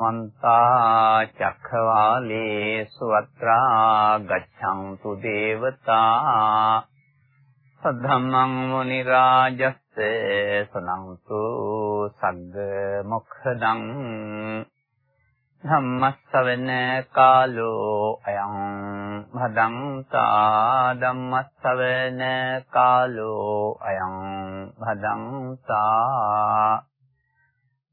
මන්තා චක්ඛවාලේසු අත්‍රා ගච්ඡන්තු දේවතා සද්ධම්මං මුනි රාජස්ස සනන්තු සග්ග මොක්ඛදං ධම්මස්සවන කාලෝ අයං භදංතා ධම්මස්සවන කාලෝ අයං භදංතා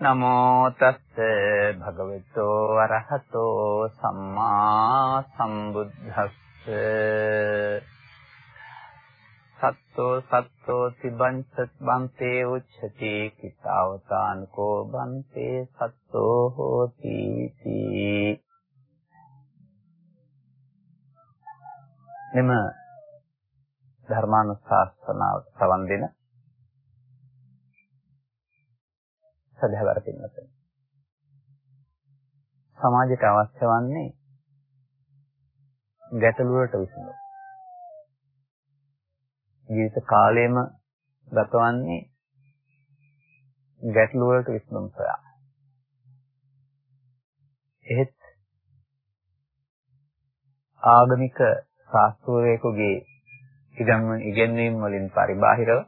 නමෝ තස්ස භගවතෝ අරහතෝ සම්මා සම්බුද්දස්ස සත්තෝ සත්තෝ තිබංච බන්තේ උච්චති කිතාවතානකෝ බන්තේ සත්තෝ හෝති මෙම ධර්මානුශාසනාව සවන් දෙන සදහවර පින්නතුනි. සමාජයට අවශ්‍ය වන්නේ ගැටලු වලට විසඳුම්. ජීවිත කාලයම ගතවන්නේ ගැටලු වලට විසඳුම් සොයා. එහෙත් ආගමික ශාස්ත්‍රවේකුගේ ඉගැන්වීම් වලින් පරිබාහිරව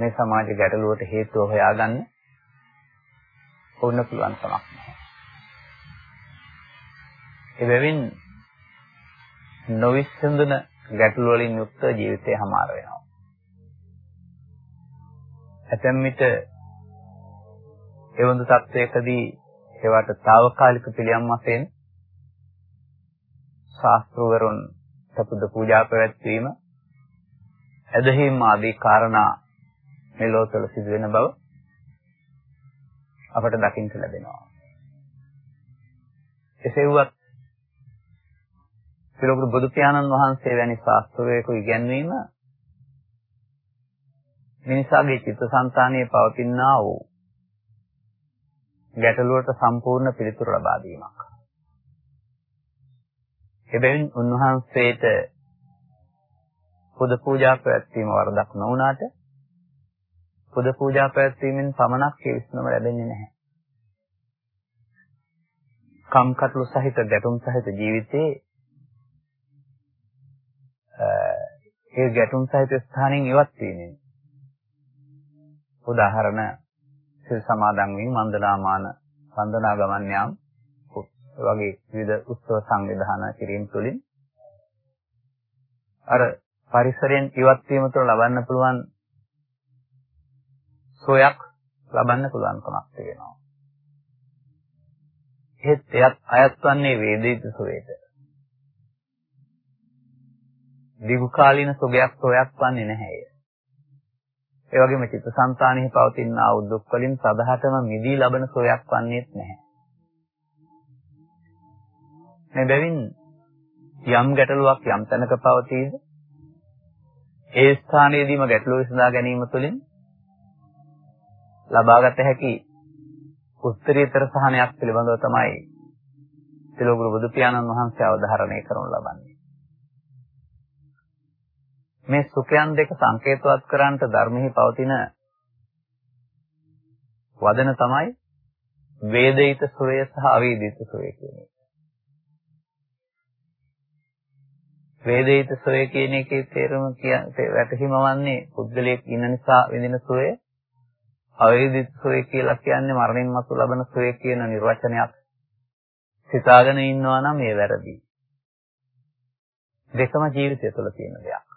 මේ සමාජ ගැටලුවට හේතුව හොයාගන්න ඕන පුළුවන් කමක් නැහැ. එබැවින් නොවිසඳන ගැටලු වලින් යුක්ත ජීවිතය හමාර වෙනවා. ඇතැම් විට එවඳු තත්වයකදී ඒවට తాවකාලික පිළියම් වශයෙන් ශාස්ත්‍රවරුන් සපුද පූජා පැවැත්වීම ඇදහිම් ආදී කාරණා මේ ලෝකවල සිදුවෙන බව අපට දකින්න ලැබෙනවා. එසේ වුවත් පිළිගුරු බුදු පියාණන් වහන්සේ වැනි ශාස්ත්‍රවේකු ඉගැන්වීම මිනිසාගේ චිත්තසංතානයේ පවතිනා වූ ගැටලුවට සම්පූර්ණ පිළිතුරු ලබා දීමක්. එබැවින් උන්වහන්සේට පුද පූජා පැවැත්වීම වරදක් නොවුනාට පුද පූජා පැවැත්වීමෙන් පමණක් ඒ විසඳුම ලැබෙන්නේ නැහැ. කම්කටොළු සහිත ගැටුම් සහිත ජීවිතේ ඒ ගැටුම් සහිත ස්ථානෙන් ඉවත් වීමෙන් උදාහරණ සිල් සමාදන් වීම වන්දනාමාන වන්දනා ගමන් යාම වගේ විවිධ උත්සව සංවිධාන කිරීම තුළින් අර පරිසරයෙන් ඉවත් වීම තුළ ලබන්න පුළුවන් සෝයක් ලබන්න පුළුවන්කමක් තියෙනවා. ඒත් එයත් අයත් වන්නේ වේදිත සෝයට. දීර්ඝ කාලීන සුගයක් සෝයක් වන්නේ නැහැ. ඒ වගේම චිත්තසංතානෙහි පවතින ආ දුක් වලින් සදහටම මිදී ලබන සෝයක් වන්නේත් නැහැ. මේ බැවින් යම් ගැටලුවක් යම් තැනක පවතීද ඒ ස්ථානයේදීම ගැටලුව විසඳා ගැනීම තුළින් ලබාගත හැකි උත්තරීතර සහනයක් පිළිබඳව තමයි තිලෝගුරු බුදු පියාණන් වහන්සේ අවධාරණය කරනු ලබන්නේ. මේ සුඛයන් දෙක සංකේතවත් කරන්නට ධර්මෙහි පවතින වදන තමයි වේදිත සුවය සහ අවේදිත සුවය කියන එක. වේදිත සුවය කියන එකේ තේරුම කියන්නේ වැටහිමවන්නේ පුද්ගලයෙක් ඉන්න නිසා විඳින සුවය අවේදිත සෝය කියලා කියන්නේ මරණින් මතු ලබන සෝය කියන නිර්වචනයක් සිතාගෙන ඉන්නවා නම් ඒ වැරදි. දෙකම ජීවිතය තුළ තියෙන දෙයක්.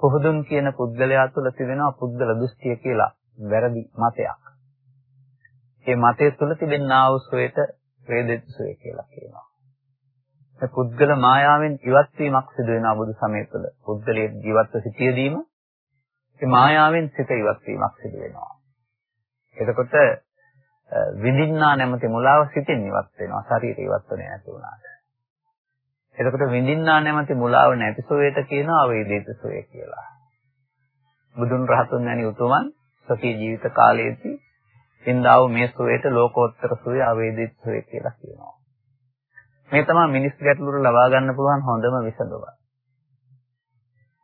පුහුදුන් කියන පුද්ගලයා තුළ තිබෙනවා පුද්ගල දෘෂ්ටිය කියලා වැරදි මතයක්. ඒ මතය තුළ තිබෙනා වූ සෝයට වේදිත සෝය කියලා කියනවා. මේ පුද්ගල මායාවෙන් ඉවත් වීමක් සිදු වෙනවා බුදු සමය තුළ. පුද්ගලයේ ජීවත්ව සිටියදීම ඒ මායාවෙන් සිත ඉවත් වීමක් සිදු වෙනවා. එතකොට විඳින්නා නැමැති මුලාව සිතින් ඉවත් වෙනවා ශරීරය ඉවත් වෙන්නේ නැති වුණාට. එතකොට විඳින්නා නැමැති මුලාව නැති සෝයට කියනවා අවේදිත සෝය කියලා. බුදුන් රහතුන් වැනි උතුමන් සතිය ජීවිත කාලයේදී ඉන්දාව මේ සෝයට ලෝකෝත්තර සෝය අවේදිත සෝය කියලා කියනවා. මේ තමයි මිනිස් ගැටලුර ලබා ගන්න පුළුවන් හොඳම විසඳුම.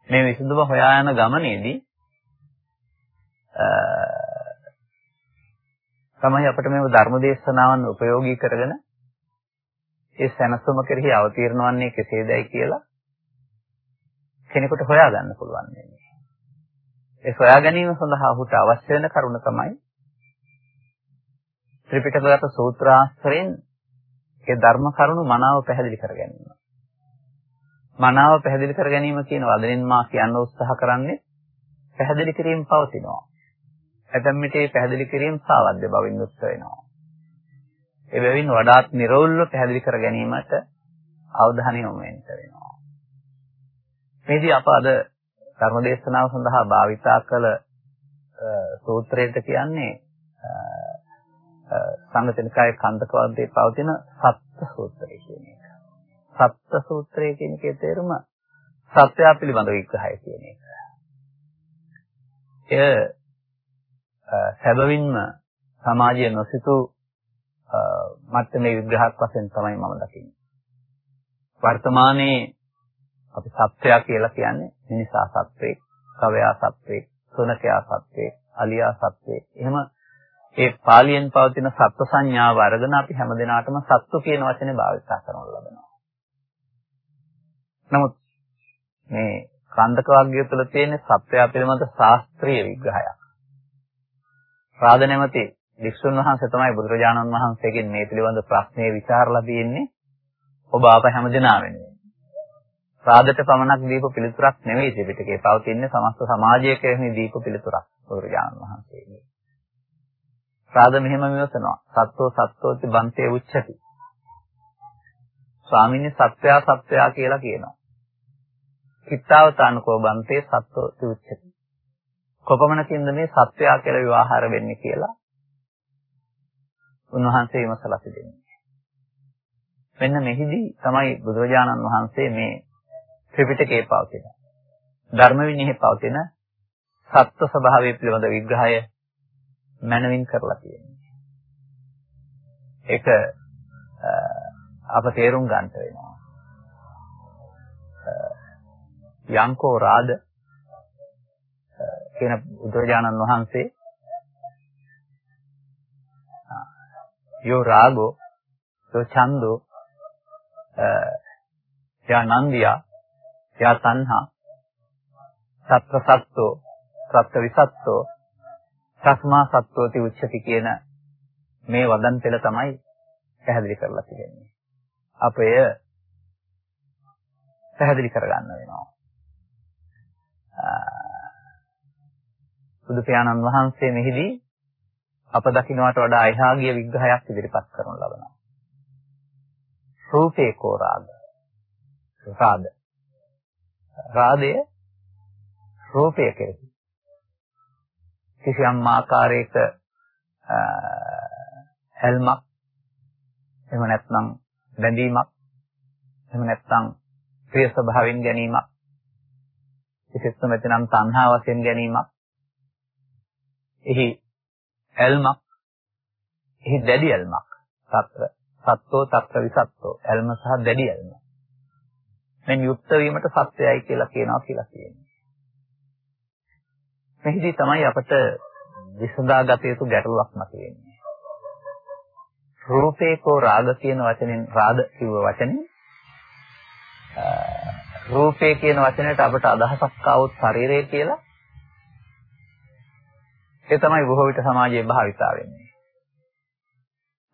මේ විසඳුම හොයා යන ගමනේදී තමයි අපිට මේ ධර්ම දේශනාවන් ප්‍රයෝගී කරගෙන ඒ සැනසුම කෙරෙහි අවතීර්ණ වන්නේ කෙසේදයි කියලා කෙනෙකුට හොයාගන්න පුළුවන් වෙන්නේ. ඒ හොයා ගැනීම සඳහා ඔහුට අවශ්‍ය වෙන කරුණ තමයි ත්‍රිපිටකගත සූත්‍රාස්ත්‍රයෙන් ඒ ධර්ම කරුණු මනාව පැහැදිලි කර ගැනීම. මනාව පැහැදිලි කර ගැනීම කියන වදනින් මා කියන්න උත්සාහ කරන්නේ පැහැදිලි කිරීම පවතිනවා. ඇතැම් විට පැහැදිලි කිරීම සාවද්‍ය බවින් යුක්ත වෙනවා. ඒ බැවින් වඩාත් නිර්වුල්ව පැහැදිලි කර ගැනීමට අවධානය යොමු වෙනවා. මේදී අප අද ධර්මදේශනාව සඳහා භාවිතා කළ සූත්‍රයට කියන්නේ සංගතනිකායේ කන්දක වර්ගයේ පවතින සත්ත්‍ය සූත්‍රය කියන එක. සත්ත්‍ය සූත්‍රය කියන එකේ තේරුම සත්‍යය පිළිබඳ විග්‍රහය කියන එක. එය සැබවින්ම සමාජයේ නොසිතූ මට්ටමේ විග්‍රහයක් වශයෙන් තමයි මම දකින්නේ. වර්තමානයේ අපි සත්‍යය කියලා කියන්නේ මිනිසා සත්‍වේ, කවයා සත්‍වේ, සුනකයා සත්‍වේ, අලියා සත්‍වේ. එහෙම ඒ පාලියෙන් පවතින සත්ව සංඥාව අරගෙන අපි හැමදිනාටම සත්තු කියන වචනේ භාවිත කරනව ලබනවා. නමුත් මේ කන්දක වර්ගය තුළ තියෙන සත්‍යය පිළිබඳ ශාස්ත්‍රීය විග්‍රහයක්. රාද නැමැති වික්ෂුන් වහන්සේ තමයි බුදුරජාණන් වහන්සේගෙන් මේ පිළිබඳ ප්‍රශ්නේ විචාරලා තියෙන්නේ. ඔබ ආප හැමදෙනා වෙනුවෙන්. රාදට පමණක් දීප පිළිතුරක් නෙවෙයි ත්‍රිපිටකේ පවතින්නේ සමස්ත සමාජය කෙරෙහි දීප පිළිතුරක් බුදුරජාණන් වහන්සේගේ. රාද මෙහෙම විමසනවා. සත්වෝ සත්වෝති බන්තේ උච්චති. ස්වාමීන් සත්‍යා සත්‍යා කියලා කියනවා. කිත්තාවතානකෝ බන්තේ සත්වෝති උච්චති. කොපමණකින්ද මේ සත්‍යා කියලා විවාහාර වෙන්නේ කියලා උන්වහන්සේ විමසලා තිබෙනවා. මෙන්න මෙහිදී තමයි බුදුරජාණන් වහන්සේ මේ ත්‍රිපිටකයේ පවතින ධර්ම විනයෙහි පවතින සත්ව ස්වභාවය පිළිබඳ විග්‍රහය මනවින් කරලා තියෙන්නේ. ඒක අප තේරුම් ගන්න වෙනවා. යංකෝ රාද කියන බුදුරජාණන් වහන්සේ යෝ රාගෝ යෝ ඡන්தோ යා නන්දියා යා තණ්හා සත්‍ර සත්තෝ සත්‍ර විසත්තෝ සස්මා සත්වෝති උච්චති කියන මේ වදන් පෙළ තමයි පැහැදිලි කරලා තියෙන්නේ. අපය පැහැදිලි කරගන්න වෙනවා. බුදු පියාණන් වහන්සේ මෙහිදී අප දකින්නට වඩා එහාගිය විග්‍රහයක් ඉදිරිපත් කරනු ලබනවා. රූපේ කෝ රාග. රාග. රාදය රූපය කෙරෙහි. කිසියම් ආකාරයක හැල්මක් එහෙම නැත්නම් බැඳීමක් එහෙම නැත්නම් ප්‍රිය ස්වභාවයෙන් ගැනීමක් විශේෂම මෙතනම් තණ්හා වශයෙන් ගැනීමක් එහි ඇල්මක් එහි දැඩි ඇල්මක්. සත්‍ර සත්වෝ తත්‍ර විසත්වෝ. ඇල්ම සහ දැඩි ඇල්ම. මෙන් යුක්ත වීමට සත්‍යයයි කියලා කියනවා කියලා කියන්නේ. මෙහිදී තමයි අපට විසඳාගත යුතු ගැටලුවක් මතුවෙන්නේ. රූපේකෝ රාග කියන වචනෙන් රාග කිව්ව වචනේ රූපේ කියන වචනයට අපට අදහසක් ආවොත් ශරීරය කියලා ඒ තමයි බොහෝ විට සමාජයේ භාවිතා වෙන්නේ.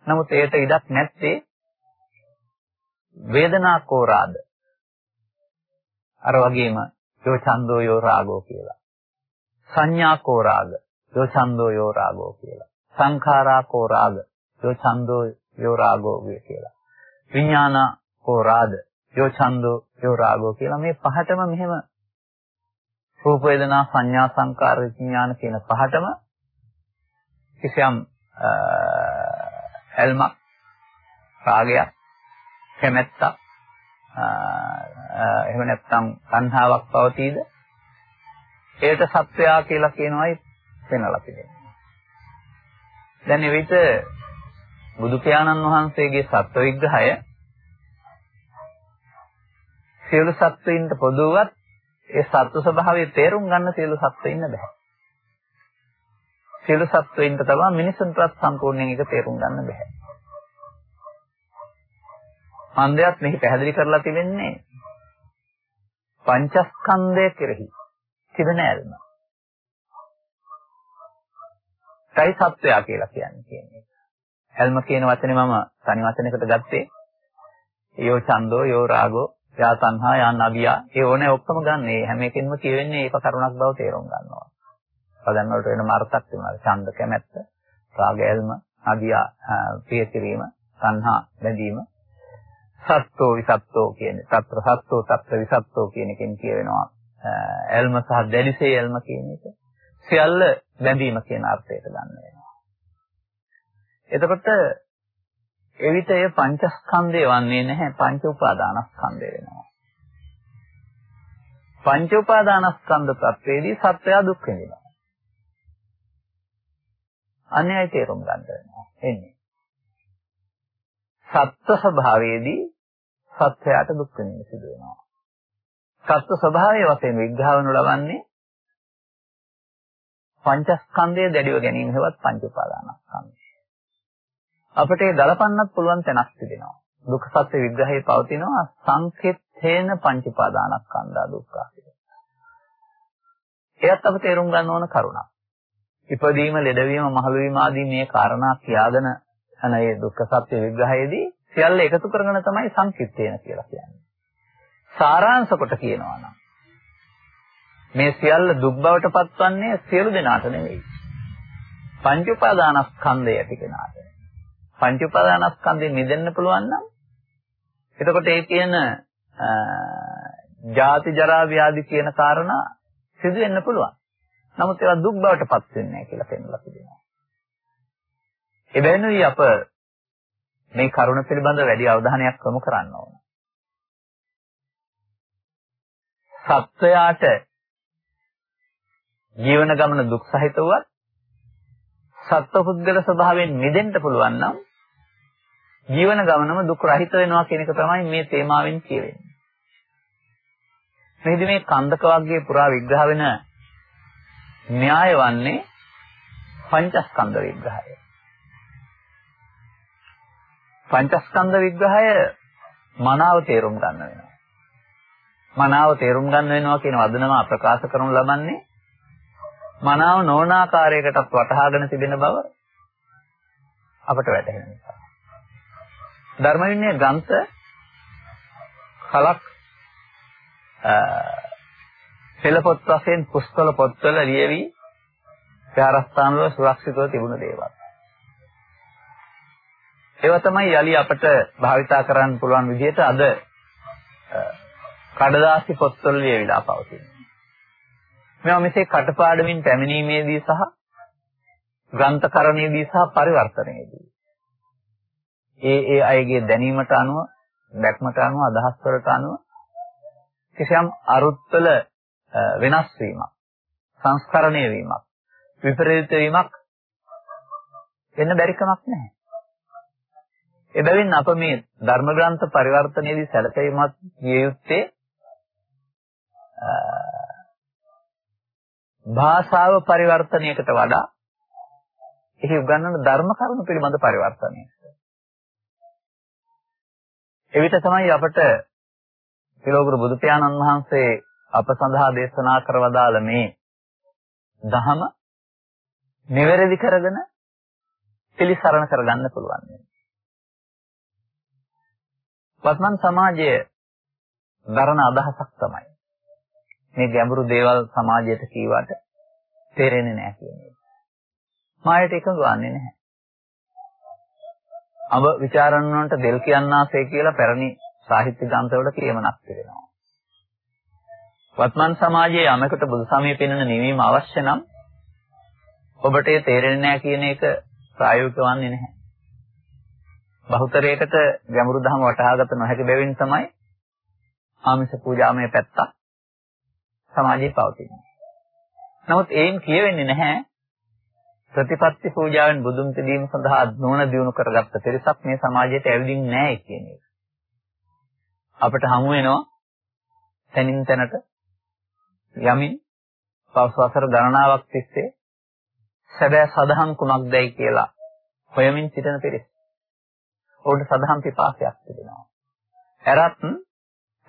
නමුත් ඒට ඉඩක් නැත්තේ වේදනාකෝ රාග. අර වගේම යෝ ඡන්தோ යෝ රාගෝ කියලා. සංඥාකෝ රාග යෝ ඡන්தோ යෝ රාගෝ කියලා. සංඛාරාකෝ රාග යෝ ඡන්தோ යෝ රාගෝ කියලා. විඥානකෝ රාග යෝ ඡන්தோ යෝ රාගෝ කියලා මේ පහටම මෙහෙම රූප වේදනා සංඥා සංකාර විඥාන කියන පහටම කිසියම් ඇල්මක් රාගයක් කැමැත්තක් එහෙම නැත්නම් සංහාවක් පවතීද? ඒකට සත්වයා කියලා කියනවායි වෙනලා පිළිගන්නේ. දැන් එවිට බුදු පියාණන් වහන්සේගේ සත්ව විග්‍රහය සියලු සත්වයින්ට පොදුවත් ඒ සත්ව ස්වභාවය තේරුම් ගන්න සියලු සත්වයින්න බෑ. සියලු සත්වයින්ට තමයි මිනිසුන්ටත් සම්පූර්ණයෙන් ඒක තේරුම් ගන්න බෑ. හන්දයක් මෙහි පැහැදිලි කරලා තිබෙන්නේ පංචස්කන්ධය කෙරෙහි තිබෙන ඇල්ම. කයි සත්වයා කියලා කියන්නේ කියන්නේ. ඇල්ම කියන වචනේ මම තනි වචනයකට ගත්තේ. යෝ ඡන්தோ යෝ රාගෝ යා සංහා යා නබියා ඒ ඕනේ ඔක්කොම ගන්න. මේ හැම එකෙන්ම කියවෙන්නේ ඒක කරුණක් බව තේරුම් ගන්නවා. පදන් වලට වෙන මාර්ථක් තිබුණා. ඡන්ද කැමැත්ත, රාග ඇල්ම, නබියා ප්‍රිය කිරීම, සංහා බැඳීම. සත්ත්ව විසත්ත්ව කියන්නේ. తත්‍ර සත්ත්ව తත්‍ර විසත්ත්ව කියන එකෙන් කියවෙනවා. ඇල්ම සහ දැඩිසේ ඇල්ම කියන එක. සියල්ල බැඳීම කියන අර්ථයට ගන්න වෙනවා. එතකොට එවිට එය පංචස්කන්ධය වන්නේ නැහැ පංච උපාදානස්කන්ධය වෙනවා. පංච උපාදානස්කන්ධ තත්වයේදී සත්‍යය දුක් විඳිනවා. අන්‍යයි තේරුම් ගන්න වෙනවා. එන්නේ. සත්ත්ව ස්වභාවයේදී සත්‍යයට දුක් විඳින්න සිදු වෙනවා. සත්ත්ව ස්වභාවයේ වශයෙන් විග්‍රහ වනු ලබන්නේ පංචස්කන්ධය දැඩිව ගැනීම හේවත් පංච උපාදානස්කන්ධය. අපිට ඒ ගලපන්නත් පුළුවන් තැනක් තිබෙනවා. දුක්ඛ සත්‍ය විග්‍රහයේ පවතිනවා සංකෙත්තේන පංච උපාදානස්කන්ධා දුක්ඛ එයත් අප තේරුම් ගන්න ඕන කරුණක්. ඉපදීම, ලෙඩවීම, මහලු වීම ආදී මේ කාරණා කියාගෙන යන මේ දුක්ඛ සත්‍ය විග්‍රහයේදී සියල්ල එකතු කරගෙන තමයි සංකිට්ඨේන කියලා කියන්නේ. සාරාංශ කොට කියනවා නම් මේ සියල්ල දුක් බවට පත්වන්නේ සියලු දෙනාට නෙවෙයි. පංච උපාදානස්කන්ධය ඇති කෙනාට. පංච උපාදානස්කන්ධයෙන් මිදෙන්න පුළුවන් නම් එතකොට ඒ කියන ජාති ජරා ව්‍යාධි කියන කාරණා සිදු වෙන්න පුළුවන්. නමුත් ඒවා දුක් බවට පත් වෙන්නේ නැහැ කියලා පෙන්වලා තිබෙනවා. එබැවිනුයි අප මේ කරුණ පිළිබඳව වැඩි අවධානයක් යොමු කරන්න ඕන. සත්වයාට ජීවන ගමන දුක් සහිත වුවත් සත්ව පුද්ගල ස්වභාවයෙන් මිදෙන්න පුළුවන් නම් ජීවන ගමනම දුක් රහිත වෙනවා කියන එක තමයි මේ තේමාවෙන් කියවෙන්නේ. මෙහිදී මේ කන්දක වර්ගයේ පුරා විග්‍රහ වෙන න්‍යාය වන්නේ පංචස්කන්ධ විග්‍රහය. පංචස්කන්ධ විග්‍රහය මනාව තේරුම් ගන්න වෙනවා. මනාව තේරුම් ගන්න වෙනවා කියන වදනම ප්‍රකාශ කරනු ලබන්නේ මනාව නොවනාකාරයකටත් වටහාගෙන තිබෙන බව අපට වැටහෙන නිසා. ධර්ම විනය ග්‍රන්ථ කලක් පෙළ පොත් වශයෙන් පුස්තක පොත්වල ලියවි විහාරස්ථානවල සුරක්ෂිතව තිබුණ දේවල්. ඒවා තමයි යලි අපට භාවිතා කරන්න පුළුවන් විදිහට අද කඩදාසි පොත්වල ලියවිලා පවතිනවා. මේවා මෙසේ කටපාඩමින් පැමිණීමේදී සහ ග්‍රන්ථකරණයේදී සහ පරිවර්තනයේදී ඒ ඒ අයගේ දැනීමට අනුව දැක්මට අනුව අදහස් වලට අනුව කිසියම් අරුත්වල වෙනස් වීමක් සංස්කරණය වීමක් විපරීත වීමක් වෙන්න බැරි කමක් නැහැ. එබැවින් අප මේ ධර්ම ග්‍රන්ථ පරිවර්තනයේදී සැලකීමත් විය යුත්තේ භාෂාව පරිවර්තනයකට වඩා එහි උගන්වන ධර්ම කරුණු පිළිබඳ පරිවර්තනය. එවිට තමයි අපට පිළෝගුරු බුදු පියාණන් වහන්සේ අප සඳහා දේශනා කරවදාළ මේ දහම නිවැරදි කරගෙන පිළිසරණ කරගන්න පුළුවන්. වත්මන් සමාජයේ දරන අදහසක් තමයි මේ ගැඹුරු දේවල් සමාජයට කීවට තේරෙන්නේ නැහැ කියන්නේ. මායට එකඟ වන්නේ නැහැ. අඹ ਵਿਚාරණ වලට දෙල් කියන්නාසේ කියලා පැරණි සාහිත්‍ය ග්‍රන්ථවල කියමනක් තිබෙනවා. වත්මන් සමාජයේ යමකට බුදු සමය පෙන්වන නිවීම අවශ්‍ය නම් ඔබට ඒ තේරෙන්නේ නැහැ කියන එක ප්‍රායෝගික වන්නේ නැහැ. බහුතරයකට ගැඹුරු ධර්ම වටහාගත නොහැකි බැවින් තමයි ආමිෂ පූජාමය පැත්ත සමාජයේ පවතිනවා. නමුත් ඒන් කියවෙන්නේ නැහැ ප්‍රතිපත්ති පූජාවෙන් බුදුන් පිළිම සඳහා නොවන දිනු කරගත්ත පිරිසක් මේ සමාජයට ඇවිදින්නේ නැහැ කියන එක. අපිට හමු වෙනවා තනින් තැනට යමින් පස්වසර ගණනාවක් තිස්සේ සැබෑ සදහම් කුමක්දයි කියලා හොයමින් සිටින පිරිස. ඕකට සදහම් පිපාසයක් තිබෙනවා. එරත්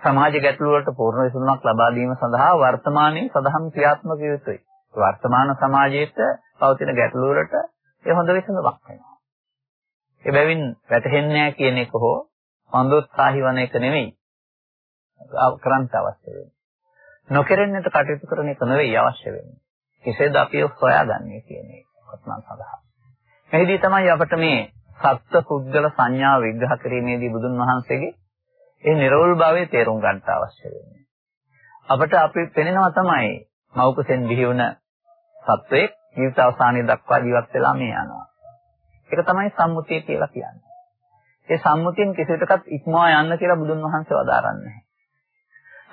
සමාජ ගැටලු වලට පූර්ණ විසඳුමක් ලබා දීම සඳහා වර්තමානයේ සදහම් ක්‍රියාත්මක යුතුයි. වර්තමාන සමාජයේත් පවතින ගැටලු වලට ඒ හොඳ විසඳුමක් වෙනවා. ඒ බැවින් වැටහෙන්නේ නැහැ කියන එක හෝ මන්දෝත්සාහි වන එක නෙවෙයි. කරන්ට අවශ්‍ය වෙන්නේ. නොකරන්නට කටයුතු කරන එක නෙවෙයි අවශ්‍ය වෙන්නේ. කෙසේද අපි හොයාගන්නේ කියන එක වත්මන් සඳහා. මෙහිදී තමයි අපිට මේ සත්ත්ව පුද්ගල සංඥා විග්‍රහ කිරීමේදී බුදුන් වහන්සේගේ ඒ නිර්වෘල් භාවයේ තේරුම් ගන්නට අවශ්‍ය වෙන්නේ. අපිට අපි පෙනෙනවා තමයි මෞකසෙන් බිහි වුණ සත්වයේ ජීවිත අවසානයේ දක්වා ජීවත් වෙලා මේ යනවා. ඒක තමයි සම්මුතිය කියලා කියන්නේ. ඒ සම්මුතියෙන් කිසිවිටකත් ඉක්මවා යන්න කියලා බුදුන් වහන්සේ වදාරන්නේ නැහැ.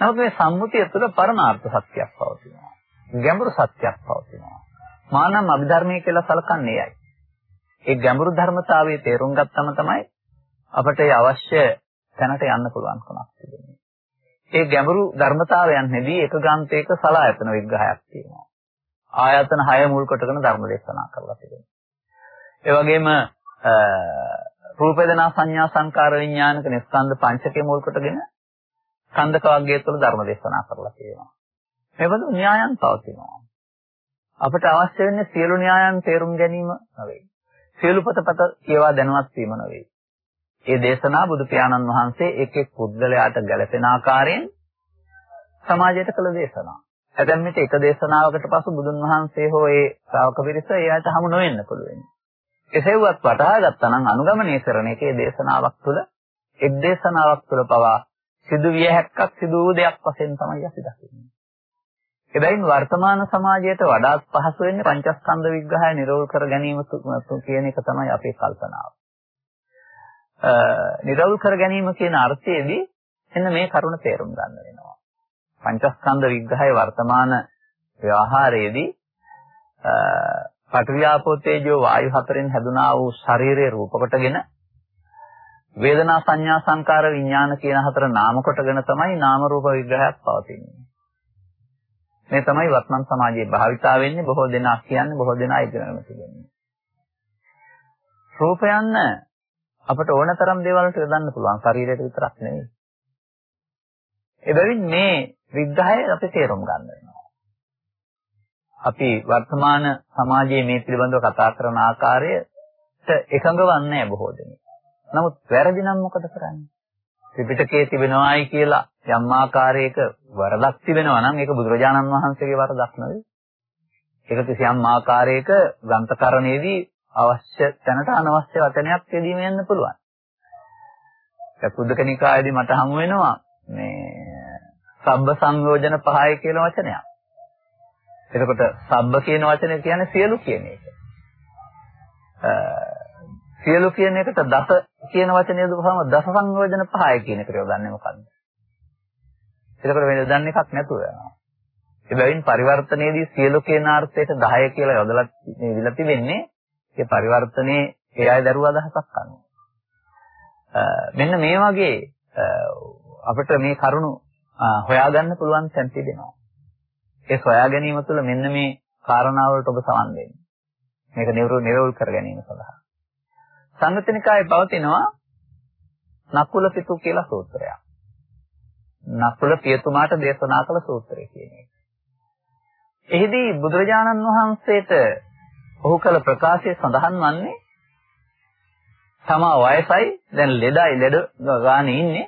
නමුත් මේ සම්මුතිය තුළ පරමාර්ථ සත්‍යයක් පවතිනවා. ගැඹුරු සත්‍යයක් පවතිනවා. මානම් අභිධර්මයේ කියලා සලකන්නේ එයයි. ඒ ගැඹුරු ධර්මතාවයේ තේරුම් ගත්තම තමයි අපට ඒ අවශ්‍ය තැනට යන්න පුළුවන්කමක් තිබෙන්නේ. ඒ ගැඹුරු ධර්මතාවයන් හෙදී එක ගාන්තයක සලායතන විග්‍රහයක් තියෙනවා. ආයතන 6 මුල් කොටගෙන ධර්ම දේශනා කරලා තිබෙනවා. ඒ වගේම රූප වේදනා සංඥා සංකාර විඥානක නිස්කන්ධ පංචකයේ මුල් කොටගෙන ස්කන්ධක වර්ගය තුළ ධර්ම දේශනා කරලා තියෙනවා. මෙබඳු න්‍යායන් පවතිනවා. අපට අවශ්‍ය වෙන්නේ සියලු න්‍යායන් තේරුම් ගැනීම නෙවෙයි. සියලු පොතපත කියවා දැනුවත් වීම නෙවෙයි. ඒ දේශනා බුදු පියාණන් වහන්සේ එක් එක් පුද්ගලයාට ගැළපෙන ආකාරයෙන් සමාජයට කළ දේශනා. ඇතැම් විට එක දේශනාවකට පසු බුදුන් වහන්සේ හෝ ඒ ශ්‍රාවක පිරිස එයාට හමු නොවෙන්න පුළුවන්. එසේවත් වටහා ගත්තා නම් අනුගමනය කරන එකේ දේශනාවක් තුළ එක් දේශනාවක් තුළ පවා සිදු විය හැක්කක් සිදු වූ දෙයක් වශයෙන් තමයි අපි දකින්නේ. එබැවින් වර්තමාන සමාජයට වඩාත් පහසු වෙන්නේ පංචස්කන්ධ විග්‍රහය නිරෝධ කර ගැනීම කියන එක තමයි අපේ කල්පනාව. නිරෝධ කර ගැනීම කියන අර්ථයේදී එන්න මේ කරුණ තේරුම් ගන්න වෙනවා. පංචස්කන්ධ විග්‍රහය වර්තමාන ව්‍යවහාරයේදී පඨවියාපෝ තේජෝ වායු හතරෙන් හැදුනා වූ ශරීරයේ රූප කොටගෙන වේදනා සංඥා සංකාර විඥාන කියන හතර නාම කොටගෙන තමයි නාම රූප විග්‍රහයක් පවතින්නේ. මේ තමයි වත්මන් සමාජයේ භාවිතා වෙන්නේ බොහෝ දෙනා කියන්නේ බොහෝ දෙනා ඉගෙනගෙන තිබෙන්නේ. රූපයන් අපට ඕනතරම් දේවල් වලට යොදන්න පුළුවන් ශරීරයට විතරක් නෙවෙයි. එබැවින් මේ විග්‍රහය අපි තේරුම් ගන්න වෙනවා. අපි වර්තමාන සමාජයේ මේ පිළිබඳව කතා කරන ආකාරයට එකඟවන්නේ බොහෝ දෙනෙක්. නමුත් වැරදි නම් මොකද කරන්නේ? ත්‍රිපිටකයේ තිබෙනවායි කියලා යම් ආකාරයක වරදක් තිබෙනවා නම් ඒක බුදුරජාණන් වහන්සේගේ වරදක් නෙවෙයි. ඒක කිසියම් ආකාරයක ග්‍රන්ථකරණයේදී අවශ්‍ය තැනට අනවශ්‍ය වචනයක් යෙදීම යන්න පුළුවන්. ඒ පුද්දකනිකායේදී මට හමු වෙනවා මේ සබ්බ සංයෝජන පහයි කියලා වචනයක්. එතකොට සබ්බ කියන වචනේ කියන්නේ සියලු කියන එක. සියලු කියන එකට දස කියන වචනය දුපහම දස සංයෝජන පහයි කියන එකට යොදන්නේ මොකද්ද? එතකොට වෙන යොදන්න එකක් නැතුව යනවා. ඒ බැවින් පරිවර්තනයේදී සියලු කියන අර්ථයට 10 කියලා යොදලා ඉවිලා තිබෙන්නේ ඒ පරිවර්තනයේ ඒ අය දරුවා අදහසක් අනුව. මෙන්න මේ වගේ අපිට මේ කරුණු හොයාගන්න පුළුවන් තැන් තිබෙනවා. ඒ හොයා ගැනීම තුළ මෙන්න මේ කාරණාවලට ඔබ සමන් වෙන්න. මේක නිරෝල් කර ගැනීම සඳහා. සංගතනිකායේ පවතිනවා නකුල පිටු කියලා සූත්‍රයක්. නකුල පියතුමාට දේශනා කළ සූත්‍රය කියන එක. එහිදී බුදුරජාණන් වහන්සේට ඔහු කළ ප්‍රකාශය සඳහන් වන්නේ තමා වයසයි දැන් ලෙඩයි ලෙඩ ගානේ ඉන්නේ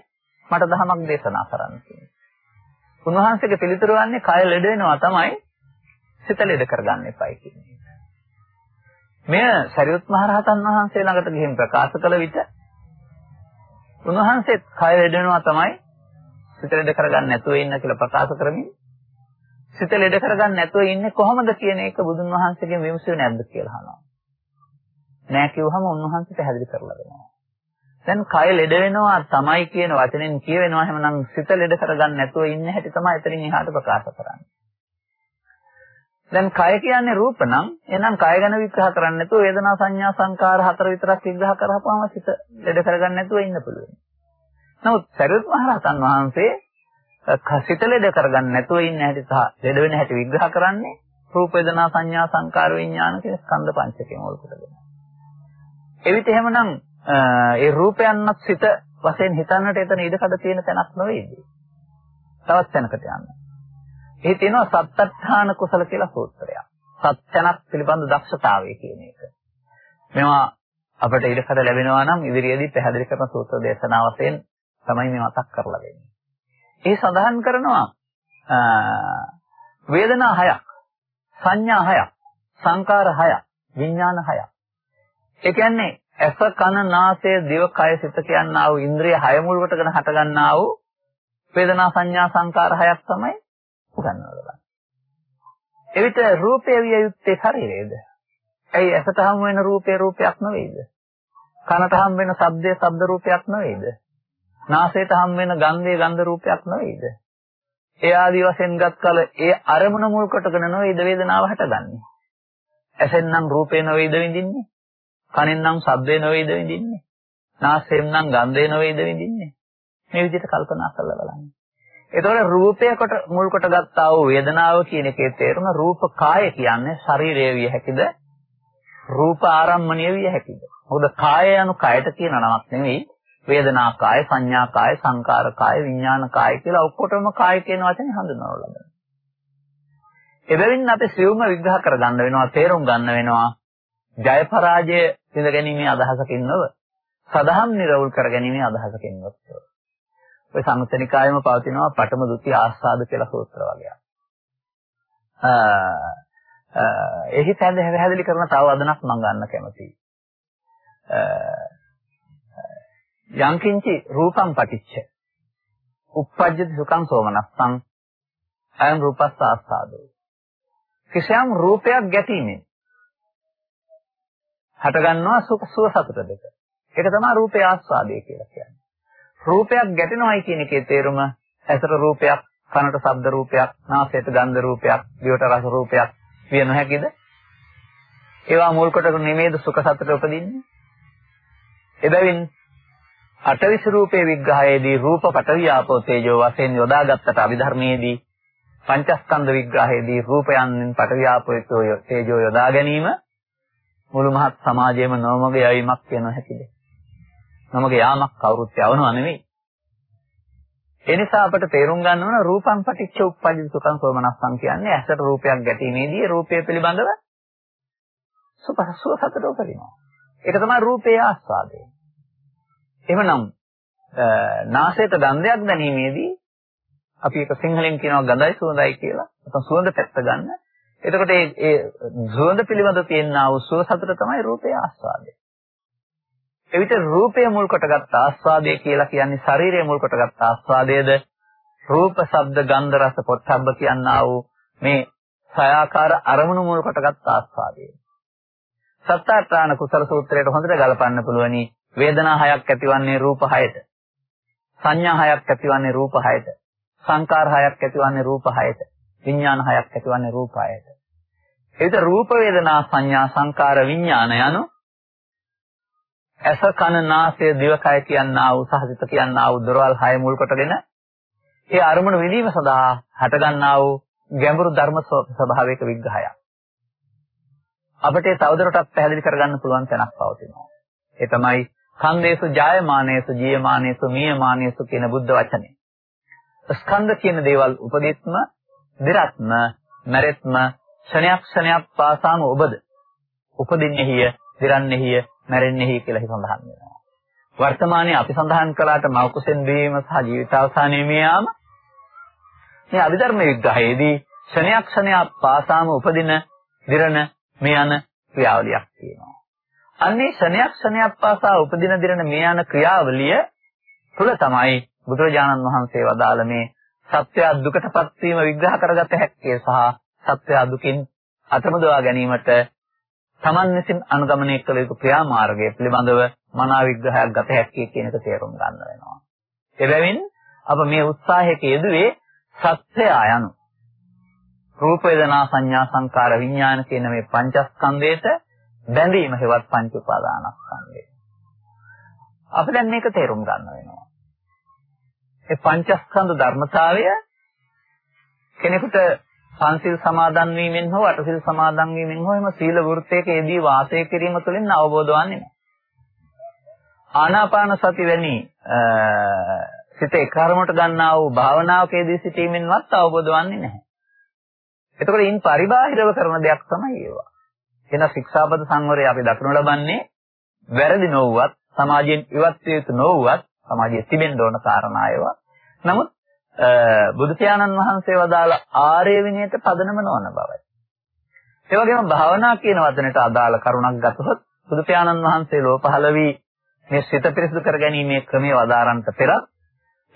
මට දහමක් දේශනා කරන්න කියන්නේ. උන්වහන්සේගේ පිළිතුර වන්නේ කය ලෙඩ වෙනවා තමයි සිත ලෙඩ කරගන්න එපයි කියන්නේ. මෙය සරියුත් මහරහතන් වහන්සේ ළඟට ගිහින් ප්‍රකාශ කළ විට උන්වහන්සේත් කය ලෙඩනවා තමයි සිත ලෙඩ කරගන්න නැතුව ඉන්න කියලා ප්‍රකාශ කරමින් සිත ලෙඩ කරගන්න නැතුව ඉන්නේ කොහොමද කියන එක බුදුන් වහන්සේගෙන් විමසුවේ නැද්ද කියලා අහනවා. නෑ කිව්වහම උන්වහන්සේ පැහැදිලි කරලා දෙනවා. දැන් කය ලෙඩ වෙනවා තමයි කියන වචනෙන් කියවෙනවා එහෙමනම් සිත ලෙඩ කරගන්න නැතුව ඉන්න හැටි තමයි එතනින් එහාට ප්‍රකාශ කරන්නේ. දැන් කය කියන්නේ රූප නම් එහෙනම් කය ගැන විග්‍රහ කරන්නේ නැතුව වේදනා සංඥා සංකාර හතර විතරක් විග්‍රහ කරහපුවම සිත ලෙඩ කරගන්න නැතුව ඉන්න පුළුවන්. නමුත් සරියුත් මහරහතන් වහන්සේ සිත ලෙඩ කරගන්න නැතුව ඉන්න හැටි සහ ලෙඩ වෙන හැටි විග්‍රහ කරන්නේ රූප වේදනා සංඥා සංකාර විඥාන කියන ස්කන්ධ පංචකයෙන් වල කොටගෙන. එවිට එහෙමනම් ඒ රූපයන්වත් සිත වශයෙන් හිතන්නට එතන ඉඩකඩ තියෙන තැනක් නෙවෙයිද? තවත් තැනකට යන්න. එහි තියෙනවා සත්තඨාන කුසල කියලා සූත්‍රයක්. සත්‍යනක් පිළිබඳ දක්ෂතාවය කියන එක. මේවා අපිට ඉඩකඩ ලැබෙනවා නම් ඉදිරියේදී පැහැදිලි කරන සූත්‍ර දේශනා වශයෙන් තමයි මේ මතක් කරලා දෙන්නේ. ඒ සඳහන් කරනවා වේදනා හයක්, සංඥා හයක්, සංකාර හයක්, විඥාන හයක්. ඒ කියන්නේ ඇස කන නාසය දිව කය සිත කියනා වූ ඉන්ද්‍රිය හය මුල් කොටගෙන හට ගන්නා වූ වේදනා සංඥා සංකාර හයක් තමයි උගන්වලා බලන්න. එවිට රූපය විය යුත්තේ ශරීරයේද? ඇයි ඇසට හම් වෙන රූපේ රූපයක් නෙවෙයිද? කනට හම් වෙන ශබ්දයේ ශබ්ද රූපයක් නෙවෙයිද? නාසයට හම් වෙන ගන්ධයේ ගන්ධ රූපයක් නෙවෙයිද? ඒ ආදි වශයෙන් ගත් කල ඒ අරමුණ මුල් කොටගෙන නෙවෙයිද වේදනාව හටගන්නේ? ඇසෙන් නම් රූපේ නෙවෙයිද විඳින්නේ? කනෙන් නම් ශබ්දේ නෙවෙයිද විඳින්නේ? නාසයෙන් නම් ගන්ධේ නෙවෙයිද විඳින්නේ? මේ විදිහට කල්පනා කරලා බලන්න. එතකොට රූපය කොට මුල් කොට ගත්තා වූ වේදනාව කියන එකේ තේරුම රූප කාය කියන්නේ ශරීරය විය හැකිද? රූප ආරම්මණය විය හැකිද? මොකද කාය යනු කයට කියන නමක් නෙවෙයි. වේදනා කාය, සංඥා කාය, සංකාර කාය, විඥාන කාය කියලා ඔක්කොටම කාය කියන වචනේ හඳුන්වනවා ලබන. එබැවින් අපි සියුම්ම විග්‍රහ කරගන්න වෙනවා, තේරුම් ගන්න වෙනවා. ජය පරාජය විඳ ගැනීමේ අදහසකින් නොව සදහම් නිරවුල් කර ගැනීමේ අදහසකින් නොව ඔය සංසනිකායම පවතිනවා පඨම ဒုတိ ය ආස්වාද කියලා සූත්‍ර වගේ. අ එහි පැහැදිලි කරන තව වදනක් මම ගන්න කැමතියි. යංකින්චි රූපම් පටිච්ච. uppajjati sukam somanස්සං අයං රූපස්ස ආස්වාදෝ. කිසියම් රූපයක් ගැටීමෙන් හටගන්නවා සුඛ සුව සතුට දෙක. ඒක තමයි රූපේ ආස්වාදය කියලා කියන්නේ. රූපයක් ගැටෙනවයි කියන එකේ තේරුම ඇසට රූපයක්, කනට ශබ්ද රූපයක්, නාසයට ගන්ධ රූපයක්, දිවට රස රූපයක් විය නොහැකිද? ඒවා මුල් කොටගෙන නෙමෙයිද සුඛ සතුට උපදින්නේ? එබැවින් අටවිස රූපේ විග්‍රහයේදී රූප පටවිය ආපෝ තේජෝ වශයෙන් යොදාගත්තට අභිධර්මයේදී පංචස්කන්ධ විග්‍රහයේදී රූපයන්ෙන් පටවිය ආපෝ තේජෝ යොදා ගැනීම මුළු මහත් සමාජයේම නොමග යවීමක් කියන හැකිද? නමක යාමක් කවුරුත් යවනවා නෙමෙයි. ඒ නිසා අපිට තේරුම් ගන්න ඕන රූපං පටිච්ච උප්පජ්ජ සුඛං සෝමනස්සං කියන්නේ ඇසට රූපයක් ගැටීමේදී රූපය පිළිබඳව සුපසුව සතට උපදිනවා. ඒක තමයි රූපයේ ආස්වාදය. එහෙමනම් නාසයට ගන්ධයක් දැනීමේදී අපි ඒක සිංහලෙන් කියනවා ගඳයි සුවඳයි කියලා. නැත්නම් සුවඳ පැත්ත ගන්න. එතකොට ඒ සුවඳ පිළිබඳ තියෙනා වූ සුව සතට තමයි රූපයේ ආස්වාදය. එවිට රූපය මුල් කොටගත් ආස්වාදය කියලා කියන්නේ ශරීරය මුල් කොටගත් ආස්වාදයේද රූප, ශබ්ද, ගන්ධ, රස, පොට්ටබ්බ කියනා වූ මේ සයාකාර අරමුණු මුල් කොටගත් ආස්වාදය. සත්‍යාත්‍රාණ කුසල සූත්‍රයට හොඳට ගලපන්න පුළුවනි. වේදනා හයක් ඇතිවන්නේ රූප හයට. සංඥා හයක් ඇතිවන්නේ රූප හයට. සංකාර හයක් ඇතිවන්නේ රූප හයට. විඥාන හයක් ඇතිවන්නේ රූප හයට. එවිට රූප වේදනා සංඥා සංකාර විඥාන යනු ඇස කන නාසය දිවකය කියනා වූ සහසිත කියනා වූ දොරවල් හය මුල් කොටගෙන ඒ අරමුණු විඳීම සඳහා හටගන්නා වූ ගැඹුරු ධර්ම ස්වභාවයක විග්‍රහයක්. අපිට තවදුරටත් පැහැදිලි කරගන්න පුළුවන් තැනක් පවතිනවා. ඒ තමයි ඛණ්ඩේසු ජායමානේසු ජීයමානේසු මීයමානේසු කියන බුද්ධ වචනේ. ස්කන්ධ කියන දේවල් උපදෙත්ම, දිරත්ම, මැරෙත්ම, ක්ෂණයක් ක්ෂණයක් පාසාම ඔබද. උපදින්නේහිය, දිරන්නේහිය, මැරෙන්නේහි කියලා සඳහන් වෙනවා. වර්තමානයේ අපි සඳහන් කළාට මෞකුසෙන් බීම සහ ජීවිතාවසානයේ මේ යාම මේ අභිධර්ම විග්‍රහයේදී ක්ෂණයක් ක්ෂණයක් පාසාම උපදින දිරණ මේ යන ක්‍රියාවලියක් තියෙනවා. අන්නේ ක්ෂණයක් ක්ෂණයක් පාසා උපදින දිරණ මේ යන ක්‍රියාවලිය තුල තමයි බුදුරජාණන් වහන්සේ වදාළ මේ සත්‍ය දුකටපත් වීම විග්‍රහ කරගත හැක්කේ සහ සත්‍ය දුකින් අතමුදවා ගැනීමට Taman විසින් අනුගමනය කළ යුතු ක්‍රියාමාර්ගය පිළිබඳව මනා විග්‍රහයක් ගත හැකි කියන එක තේරුම් ගන්න වෙනවා. එබැවින් අප මේ උත්සාහයක යෙදුවේ සත්‍යය යනු රූප වේදනා සංඥා සංකාර විඥාන කියන මේ පංචස්කන්ධයට බැඳීම හේවත් පංච උපාදානස්කන්ධය. අපි දැන් මේක තේරුම් ගන්න වෙනවා. ඒ පංචස්කන්ධ ධර්මතාවය කෙනෙකුට පන්සිල් සමාදන් වීමෙන් හෝ අටසිල් සමාදන් වීමෙන් හෝ එම සීල වෘත්තයක යෙදී වාසය කිරීම තුළින් අවබෝධ වන්නේ නැහැ. ආනාපාන සති වැනි සිත එකරමකට ගන්නා වූ භාවනාවකදී සිටීමෙන්වත් අවබෝධ වන්නේ නැහැ. එතකොට ඉන් පරිබාහිරව කරන දෙයක් තමයි ඒවා. එන ශික්ෂාපද සංවරය අපි දක්නු ලබන්නේ වැරදි නොවුවත් සමාජයෙන් ඉවත් විය යුතු නොවුවත් සමාජයේ තිබෙන්න ඕන කාරණා ඒවා. නමුත් බුදු පියාණන් වහන්සේ වදාළ ආර්ය විනයට පදනම නොවන බවයි. ඒ වගේම භාවනා කියන වචනයට අදාළ කරුණක් ගතහොත් බුදු පියාණන් වහන්සේ ලෝ පහළ වී මේ සිත පිරිසිදු කරගැනීමේ ක්‍රමයේ වදාරන්ට පෙර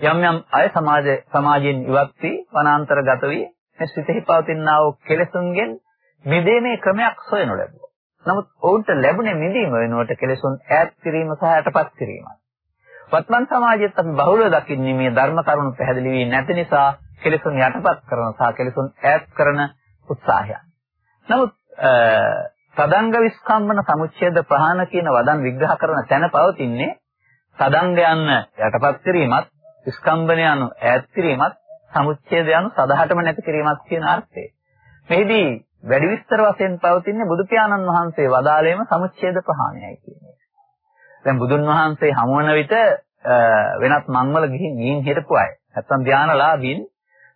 යම් යම් අය සමාජ සමාජයෙන් ඉවත් වී වනාන්තරගත වී මේ සිතෙහි පවතිනා වූ කෙලෙසුන්ගෙන් මිදීමේ ක්‍රමයක් සොයනු ලැබුවා. නමුත් ඔවුන්ට ලැබුණේ මිදීම වෙනුවට කෙලෙසුන් ඈත් කිරීම සහ යටපත් කිරීමයි. වත්මන් සමාජයේත් අපි බහුලව දකින්නේ මේ ධර්ම කරුණු පැහැදිලි වී නැති නිසා කෙලෙසුන් යටපත් කරන සහ කෙලෙසුන් ඈත් කරන උත්සාහය. නමුත් සදංග විස්කම්බන සමුච්ඡේද ප්‍රහාණ කියන වදන් විග්‍රහ කරන තැන පවතින්නේ සදංග යන්න යටපත් කිරීමත් විස්කම්බන යන ඈත් කිරීමත් සමුච්ඡේද යන සදහටම නැති කිරීමත් කියන අර්ථය. මෙහිදී වැඩි විස්තර වශයෙන් පවතින්නේ බුදු පියාණන් වහන්සේ වදාළේම සමුච්ඡේද ප්‍රහාණයයි කියන්නේ. දැන් බුදුන් වහන්සේ හමු වන විට වෙනත් මංවල ගිහින් ගිහින් හිටපු අය. නැත්තම් ධානලාභීන්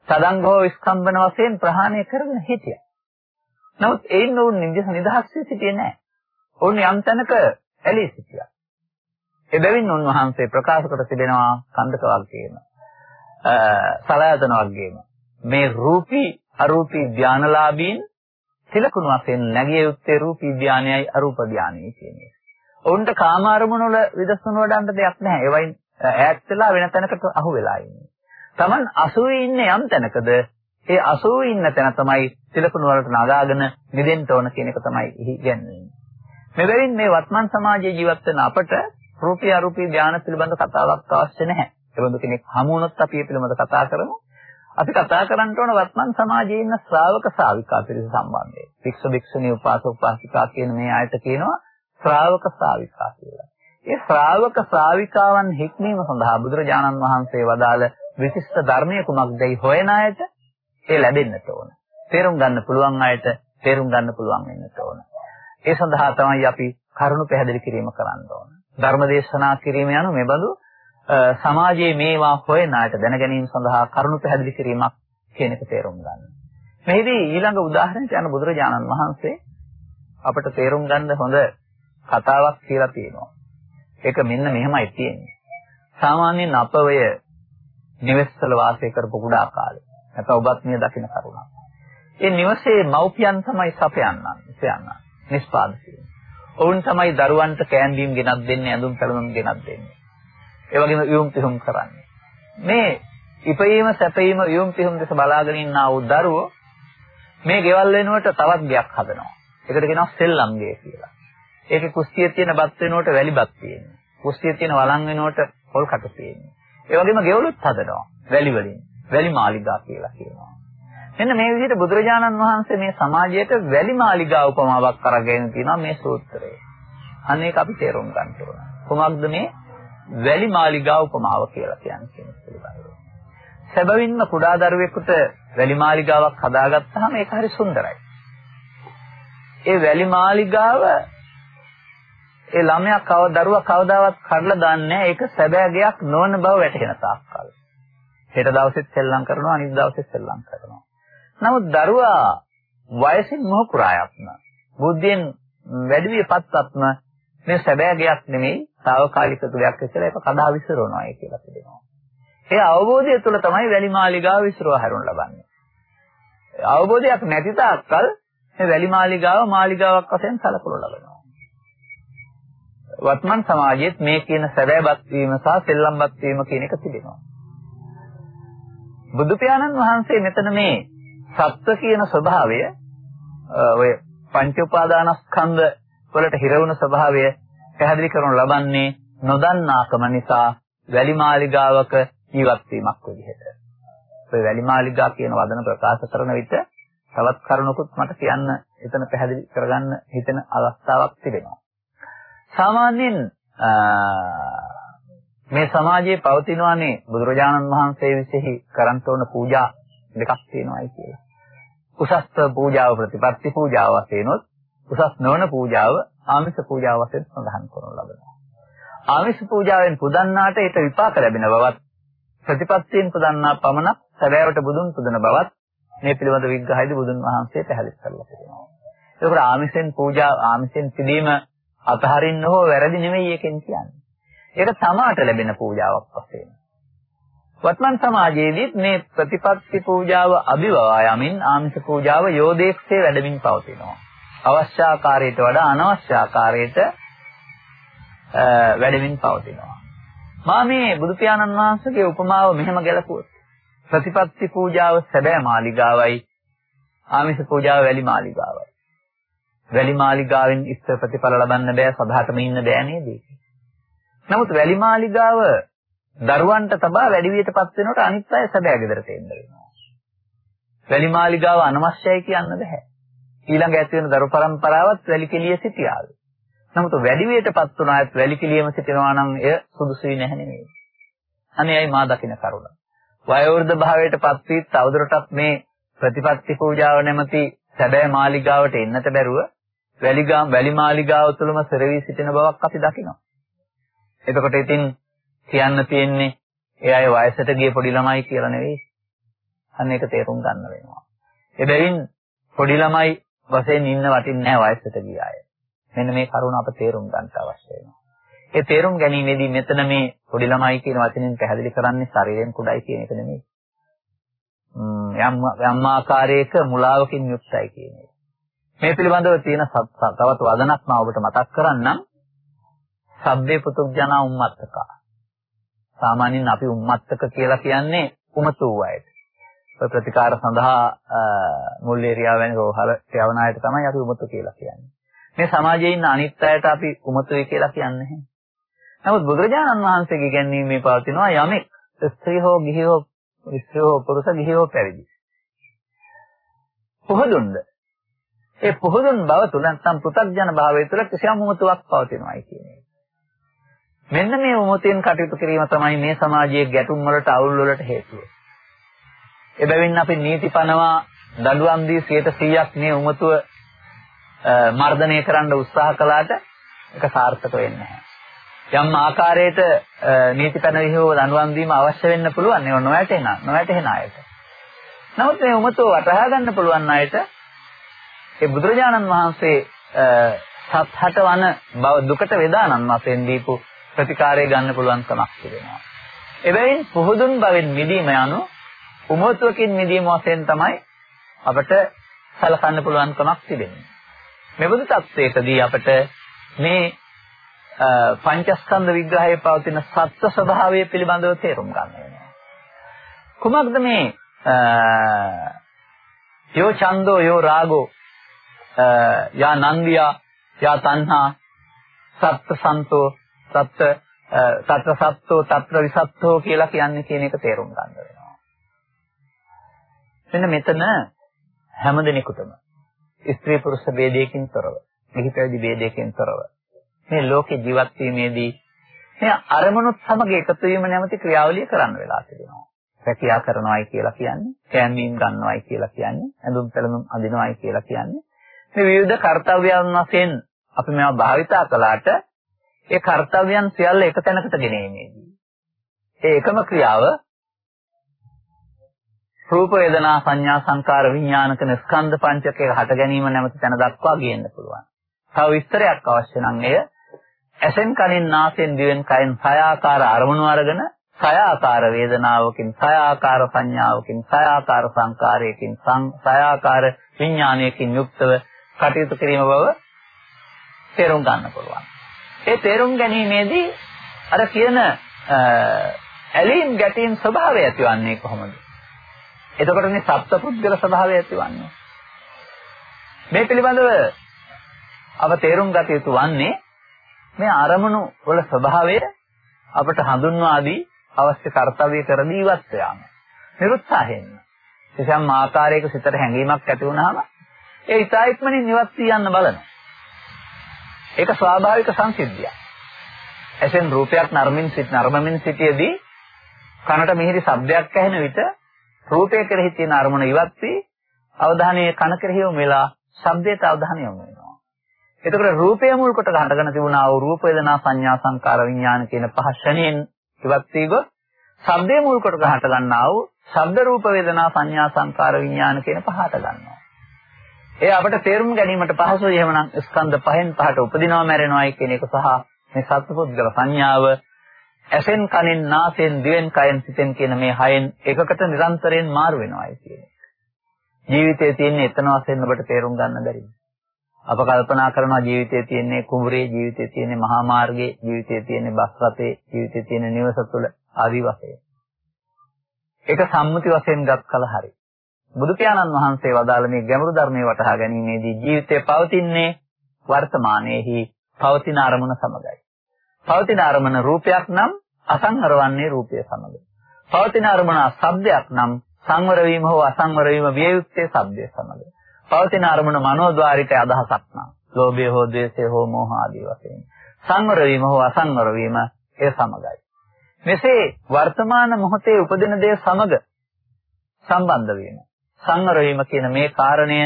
සදංගෝ විස්කම්බන වශයෙන් ප්‍රහාණය කරගෙන හිටියා. නමුත් ඒින් උන් නිදහස් නිදහස් වී සිටියේ නැහැ. උන් යම් තැනක ඇලී සිටියා. එබැවින් උන්වහන්සේ ප්‍රකාශ කොට තිබෙනවා කන්දක වර්ගයේම. සලයතන වර්ගයේම. මේ රූපී අරූපී ධානලාභීන් තිලකුණු වශයෙන් නැගිය යුත්තේ රූපී ධානයයි අරූප ධානයයි කියන්නේ. ඔවුන්ට කාම අරමුණු වල විදර්ශන වඩන්න දෙයක් නැහැ. ඒවයින් ඈත් වෙලා වෙන තැනකට අහු වෙලා ඉන්නේ. Taman අසුවේ ඉන්නේ යම් තැනකද ඒ අසුවේ ඉන්න තැන තමයි තිලකුණු වලට නගාගෙන නිදෙන්න ඕන කියන එක තමයි ඉගෙනන්නේ. මෙබැවින් මේ වත්මන් සමාජයේ ජීවත් වෙන අපට රූපී අරූපී ධානය පිළිබඳ කතාවක් අවශ්‍ය නැහැ. ඒබඳු කෙනෙක් හමු වුණොත් අපි ඒ පිළිබඳ කතා කරමු. අපි කතා කරන්න ඕන වත්මන් සමාජයේ ඉන්න ශ්‍රාවක ශ්‍රාවිකා පිරිස සම්බන්ධයෙන්. භික්ෂු භික්ෂුණී උපාසක උපාසිකා කියන මේ ආයත කියනවා ශ්‍රාවක ශ්‍රාවිකා කියලා. ඒ ශ්‍රාවක ශ්‍රාවිකාවන් හික්මීම සඳහා බුදුරජාණන් වහන්සේ වදාළ විශිෂ්ට ධර්මයේ කුමක්දයි හොයන අයට ඒ ලැබෙන්නට ඕන. තේරුම් ගන්න පුළුවන් අයට තේරුම් ගන්න පුළුවන් වෙන්නට ඕන. ඒ සඳහා තමයි අපි කරුණු පැහැදිලි කිරීම කරන්න ඕන. ධර්ම දේශනා කිරීම යනු මෙබඳු සමාජයේ මේවා හොයන අයට දැන ගැනීම සඳහා කරුණු පැහැදිලි කිරීමක් කියන එක තේරුම් ගන්න. මෙහිදී ඊළඟ උදාහරණයක් යන බුදුරජාණන් වහන්සේ අපට තේරුම් ගන්න හොඳ කතාවක් කියලා තියෙනවා. ඒක මෙන්න මෙහෙමයි තියෙන්නේ. සාමාන්‍යයෙන් අපවය නිවෙස්වල වාසය කරපු කුඩා කාලේ. නැත්නම් ඔබත් මේ දකින්න කරුණා. ඒ නිවසේ මව්පියන් තමයි සපයන්නන්, ඉසයන්නන්, නිෂ්පාදකයෝ. ඔවුන් තමයි දරුවන්ට කෑම ගෙනත් දෙන්නේ, ඇඳුම් පැළඳුම් ගෙනත් දෙන්නේ. ඒ වගේම යොම් පිහුම් කරන්නේ. මේ ඉපීම සැපීම යොම් පිහුම් දෙස බලාගෙන ඉන්න ආ වූ දරුවෝ මේ ගෙවල් වෙනුවට තවත් ගයක් හදනවා. ඒකට කියනවා සෙල්ලම් ගේ කියලා. ඒකේ කුස්සියේ තියෙන බත් වෙනුවට වැලි බත් තියෙනවා. කුස්සියේ තියෙන වළං වෙනුවට පොල් කට තියෙනවා. ඒ වගේම ගෙවලුත් හදනවා වැලි වලින්. වැලි මාලිගා කියලා කියනවා. මෙන්න මේ විදිහට බුදුරජාණන් වහන්සේ මේ සමාජයට වැලි මාලිගා උපමාවක් කරගෙන තියෙනවා මේ සූත්‍රයේ. අන්න ඒක අපි තේරුම් ගන්න ඕන. කොහොමද මේ වැලි මාලිගා උපමාව කියලා කියන්නේ කියන පිළිබඳව. සැබවින්ම කුඩා දරුවෙකුට වැලි මාලිගාවක් හදාගත්තාම ඒක හරි සුන්දරයි. ඒ වැලි මාලිගාව ඒ ළමයා කව දරුවා කවදාවත් කඩලා දාන්නේ නැහැ. ඒක සැබෑ ගයක් නොවන බව වැටහෙන තාක්කල්. හෙට දවසෙත් සෙල්ලම් කරනවා අනිත් දවසෙත් සෙල්ලම් කරනවා. නමුත් දරුවා වයසින් මොහුකුරායත්ම බුද්ධියෙන් වැඩි විපත්තත්ම මේ සැබෑ ගයක් නෙමෙයි తాවකාලික තුලයක් කියලා ඒක කඩා විසිරවනවා කියලා කියනවා. ඒ අවබෝධය තුළ තමයි වැලි මාලිගාව විසිරව හැරුණ ලබන්නේ. අවබෝධයක් නැති තාක්කල් මේ වැලි මාලිගාව මාලිගාවක් වශයෙන් සැලකුණු ලබනවා. වත්මන් සමාජයේත් මේ කියන සැබෑපත් වීම සහ සෙල්ලම්පත් වීම කියන එක තිබෙනවා. බුදු පියාණන් වහන්සේ මෙතන මේ සත්‍ය කියන ස්වභාවය ඔය පංච උපාදානස්කන්ධ වලට හිර වුණ ස්වභාවය පැහැදිලි කරනු ලබන්නේ නොදන්නාකම නිසා වැලි මාලිගාවක ජීවත් වීමක් විදිහට. ඔය වැලි මාලිගා කියන වදන ප්‍රකාශ කරන විට තවත් කරුණකුත් මට කියන්න එතන පැහැදිලි කරගන්න හිතෙන අවස්ථාවක් තිබෙනවා. සාමාන්‍යයෙන් මේ සමාජයේ පවතිනවානේ බුදුරජාණන් වහන්සේ විසෙහි කරන්ට ඕන පූජා දෙකක් තියෙනවායි කියලා. උසස් පූජාව ප්‍රතිපත්ති පූජාව වශයෙන් උසස් නොවන පූජාව ආමිෂ පූජාව වශයෙන් සඳහන් කරනු ලබනවා. ආමිෂ පූජාවෙන් පුදන්නාට ඊට විපාක ලැබෙන බවත් ප්‍රතිපත්තියෙන් පුදන්නා පමණක් සැබෑවට බුදුන් පුදන බවත් මේ පිළිබඳ විග්‍රහයේදී බුදුන් වහන්සේ පැහැදිලි කරලා තියෙනවා. ඒකෝර ආමිෂෙන් පූජා ආමිෂෙන් පිළීම අතහරින්න හෝ වැරදි නෙමෙයි එකෙන් කියන්නේ. ඒක තමාට ලැබෙන පූජාවක් වශයෙන්. වත්මන් සමාජයේදීත් මේ ප්‍රතිපත්ති පූජාව අභිවවා යමින් ආමිෂ පූජාව යෝදේක්ෂේ වැඩමින් පවතිනවා. අවශ්‍ය ආකාරයට වඩා අනවශ්‍ය ආකාරයට වැඩමින් පවතිනවා. මා මේ බුදු පියාණන් වහන්සේගේ උපමාව මෙහෙම ගැලපුවොත් ප්‍රතිපත්ති පූජාව සැබෑ මාලිගාවයි ආමිෂ පූජාව වැලි මාලිගාවයි. වැලි මාලිගාවෙන් ඉස්තර ප්‍රතිඵල ලබන්න බෑ සදාතම ඉන්න බෑ නේද? නමුත් වැලි මාලිගාව දරුවන්ට තබා වැඩි වියටපත් වෙනකොට අනිත් අය සැබෑ ගෙදරට එන්න වෙනවා. වැලි මාලිගාව අනවශ්‍යයි කියන්න බෑ. ඊළඟ ඇති වෙන දරු පරම්පරාවත් වැලි කෙලිය සිටියාලු. නමුත් වැඩි වියටපත් වුණ අයත් වැලි කෙලියම සිටිනවා නම් එය සුදුසුයි නැහැ නෙමෙයි. අනේයි මා දකින කරුණ. වයෝවෘද්ධ භාවයටපත් වී තවදුරටත් මේ ප්‍රතිපත්ති පූජාව නැමැති සැබෑ මාලිගාවට එන්නට බැරුව වැලිගාම් වැලි මාලිගාව තුළම සරවි සිටින බවක් අපි දකිනවා. එතකොට ඉතින් කියන්න තියෙන්නේ ඒ අය වයසට ගිය පොඩි ළමයි කියලා නෙවෙයි. අන්න ඒක තේරුම් ගන්න වෙනවා. එබැවින් පොඩි ළමයි වශයෙන් ඉන්න වටින්නේ නැහැ වයසට ගිය අය. මෙන්න මේ කරුණ අප තේරුම් ගන්න අවශ්‍ය වෙනවා. ඒ තේරුම් ගැනීමේදී මෙතන මේ පොඩි ළමයි කියන වචනෙන් පැහැදිලි කරන්නේ ශරීරයෙන් කුඩයි කියන එක නෙමෙයි. යම් යම් ආකාරයක මුලාවකින් යුක්තයි කියන එක. මේ පිළිබඳව තියෙන තවත් වදනක් මම ඔබට මතක් කරන්නම්. සබ්බේ පුතුජනා උම්මත්තක. සාමාන්‍යයෙන් අපි උම්මත්තක කියලා කියන්නේ උමතු වූ අයට. ඔය ප්‍රතිකාර සඳහා මුල් ඒරියාව වැනි රෝහල යවන අයට තමයි අපි උමතු කියලා කියන්නේ. මේ සමාජයේ ඉන්න අනිත් අයට අපි උමතුයි කියලා කියන්නේ නැහැ. නමුත් බුදුරජාණන් වහන්සේගේ ගැන්වීමේ පවතිනවා යමෙක් ස්ත්‍රී හෝ ගිහි හෝ ස්ත්‍රී හෝ පුරුෂ ගිහි හෝ පැවිදි. පොහොදුන්ද ඒ පොහොදුන් බව තුල නැත්නම් පෘථග්ජන භාවය තුල කිසියම් උමතුවක් පවතිනවායි කියන්නේ. මෙන්න මේ උමතෙන් කටයුතු කිරීම තමයි මේ සමාජයේ ගැටුම් වලට අවුල් වලට හේතුව. එබැවින් අපි නීති පනවා දඬුවම් දී 100%ක් මේ උමතුව මර්ධනය කරන්න උත්සාහ කළාට ඒක සාර්ථක වෙන්නේ නැහැ. යම් ආකාරයකට නීති පැනවිහිව දඬුවම් දීම අවශ්‍ය වෙන්න පුළුවන් ඒ නොවැටෙන නොවැටෙන අයට. නමුත් මේ උමතෝ වටහා ගන්න පුළුවන් අයට ඒ බුදුරජාණන් වහන්සේ සත්හට වන බව දුකට වේදානන් වශයෙන් දීපු ප්‍රතිකාරය ගන්න පුළුවන් කමක් තිබෙනවා. එබැවින් පුහුදුන් බවෙන් මිදීම යනු උමතුවකින් මිදීම වශයෙන් තමයි අපට සලකන්න පුළුවන් කමක් තිබෙන්නේ. මෙබඳු තත්වයකදී අපට මේ පංචස්කන්ධ විග්‍රහයේ පවතින සත්‍ය ස්වභාවය පිළිබඳව තේරුම් ගන්න වෙනවා. කුමක්ද මේ යෝ ඡන්தோ යෝ රාගෝ යා නන්දියා යා තණ්හා සත්ත්‍ය සන්තෝ සත්ත්‍ය සත්ත්‍ය සත්ත්වෝ తත්‍ර විසත්තෝ කියලා කියන්නේ කියන එක තේරුම් ගන්න වෙනවා. මෙන්න මෙතන හැම දිනෙකටම ස්ත්‍රී පුරුෂ ભેදයකින් තොරව, ගිහි පැවිදි ભેදයකින් තොරව මේ ලෝකේ ජීවත් වීමේදී මේ අරමුණුත් සමග එකතු වීම නැමැති ක්‍රියාවලිය කරන්න වෙලා තිබෙනවා. රැකියා කරනවායි කියලා කියන්නේ, කෑමීම් ගන්නවායි කියලා කියන්නේ, ඇඳුම් පැළඳුම් අඳිනවායි කියලා කියන්නේ. මේ විවිධ කාර්යයන් වශයෙන් අපි මේවා භාවිතා කළාට ඒ කාර්යයන් සියල්ල එක තැනකට ගෙනීමේදී ඒ එකම ක්‍රියාව රූප වේදනා සංඥා සංකාර විඥාන කියන ස්කන්ධ පංචකයේ හට ගැනීම නැමැති තැන දක්වා ගේන්න පුළුවන්. තව විස්තරයක් අවශ්‍ය නම් එය ඇසෙන් කනින් නාසයෙන් දිවෙන් කයෙන් සය ආකාර අරමුණු අරගෙන සය ආකාර වේදනාවකින් සය ආකාර සංඥාවකින් සය ආකාර සංකාරයකින් සය ආකාර විඥානයකින් යුක්තව කටයුතු කිරීම බව තේරුම් ගන්න පුළුවන්. ඒ තේරුම් ගැනීමේදී අර කියන ඇලීම් ගැටීම් ස්වභාවය ඇතිවන්නේ කොහොමද? එතකොට මේ සත්පුද්ගල ස්වභාවය ඇතිවන්නේ. මේ පිළිබඳව අප තේරුම් ගත යුතු වන්නේ මේ අරමුණු වල ස්වභාවය අපට හඳුන්වා දී අවශ්‍ය කාර්යය කර දීවත් යාම. නිරුත්සාහයෙන්. කිසියම් ආකාරයක සිතට හැඟීමක් ඇති වුනහම ඒ ඊ타යිත්මනින් නිවත් යන්න බලන. ඒක ස්වාභාවික සංසිද්ධියක්. එසෙන් රූපයක් නර්මින් සිට නර්මමින් සිටියේදී කනට මිහිරි ශබ්දයක් ඇහෙන විට රූපය කෙරෙහි තියෙන අරමුණ ඉවත් වී අවධානය කන කෙරෙහි යොමු වෙලා ශබ්දයට අවධානය යොමු වෙනවා. එතකොට රූපය මුල් කොට හටගෙන තිබුණා වූ රූප වේදනා සංඥා සංකාර විඥාන කියන පහ ශ්‍රණයෙන් ඉවත් වී ගොස් ශබ්දයේ මුල් කොට හට ගන්නා වූ ශබ්ද රූප වේදනා සංඥා සංකාර විඥාන කියන පහට ගන්නවා. ඒ අපිට තේරුම් ගැනීමට පහසුයි එහෙමනම් ස්කන්ධ පහෙන් පහට උපදිනවා මැරෙනවායි කියන එක සහ මේ සත්පුද්ගල සංඥාව ඇසෙන් කනෙන් නාසයෙන් දිවෙන් කයෙන් සිතෙන් කියන මේ හයෙන් එකකට නිරන්තරයෙන් මාරු වෙනවායි කියන්නේ. ජීවිතයේ තියෙන එතන වශයෙන් ඔබට තේරුම් ගන්න බැරිද? අප කල්පනා කරනවා ජීවිතයේ තියෙන කුඹුරේ ජීවිතයේ තියෙන මහා මාර්ගයේ ජීවිතයේ තියෙන බස් රථේ ජීවිතයේ තියෙන නිවස තුළ ආදි වශයෙන්. ඒක සම්මුති වශයෙන් ගත් කල හරි. බුදු පියාණන් වහන්සේ වදාළ මේ ගැඹුරු ධර්මයේ වටහා ගැනීමේදී ජීවිතය පවතින්නේ වර්තමානයේහි පවතින අරමුණ සමගයි. පවතින අරමුණ රූපයක් නම් අසංහර වන්නේ රූපය සමග. පවතින අරමුණ ශබ්දයක් නම් සංවර වීම හෝ අසංවර වීම විය යුත්තේ ශබ්දය සමග. පවතින අරමුණ මනෝද්වාරික අදහසක් නම් ලෝභය හෝ ද්වේෂය හෝ මෝහ ආදී වශයෙන්. සංවර වීම හෝ අසංවර වීම ඒ සමගයි. මෙසේ වර්තමාන මොහොතේ උපදින දේ සමග සම්බන්ධ වීම සංවර වීම කියන මේ කාරණය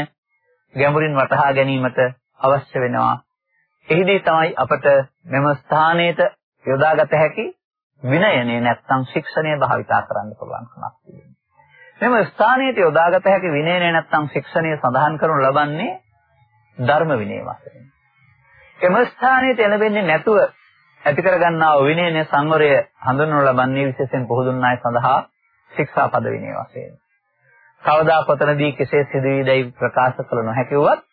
ගැඹුරින් වටහා ගැනීමට අවශ්‍ය වෙනවා. එහිදී තමයි අපට මෙම ස්ථානයේට යොදාගත හැකි විනයනේ නැත්නම් ශික්ෂණය භාවිතා කරන්න පුළුවන්කමක් තියෙනවා. මෙම ස්ථානයේට යොදාගත හැකි විනයනේ නැත්නම් ශික්ෂණය සඳහන් කරනු ලබන්නේ ධර්ම විනය වශයෙන්. එම ස්ථානයේට එළවෙන්නේ නැතුව ඇති කරගන්නා වූ විනයනේ සංවරය හඳුන්වනු ලබන්නේ විශේෂයෙන් පොහුදුන් අය සඳහා ශික්ෂාපද විනය වශයෙන්. කවදා කොතනදී කෙසේ සිදුවීදයි ප්‍රකාශ කළ නොහැකි වුවත්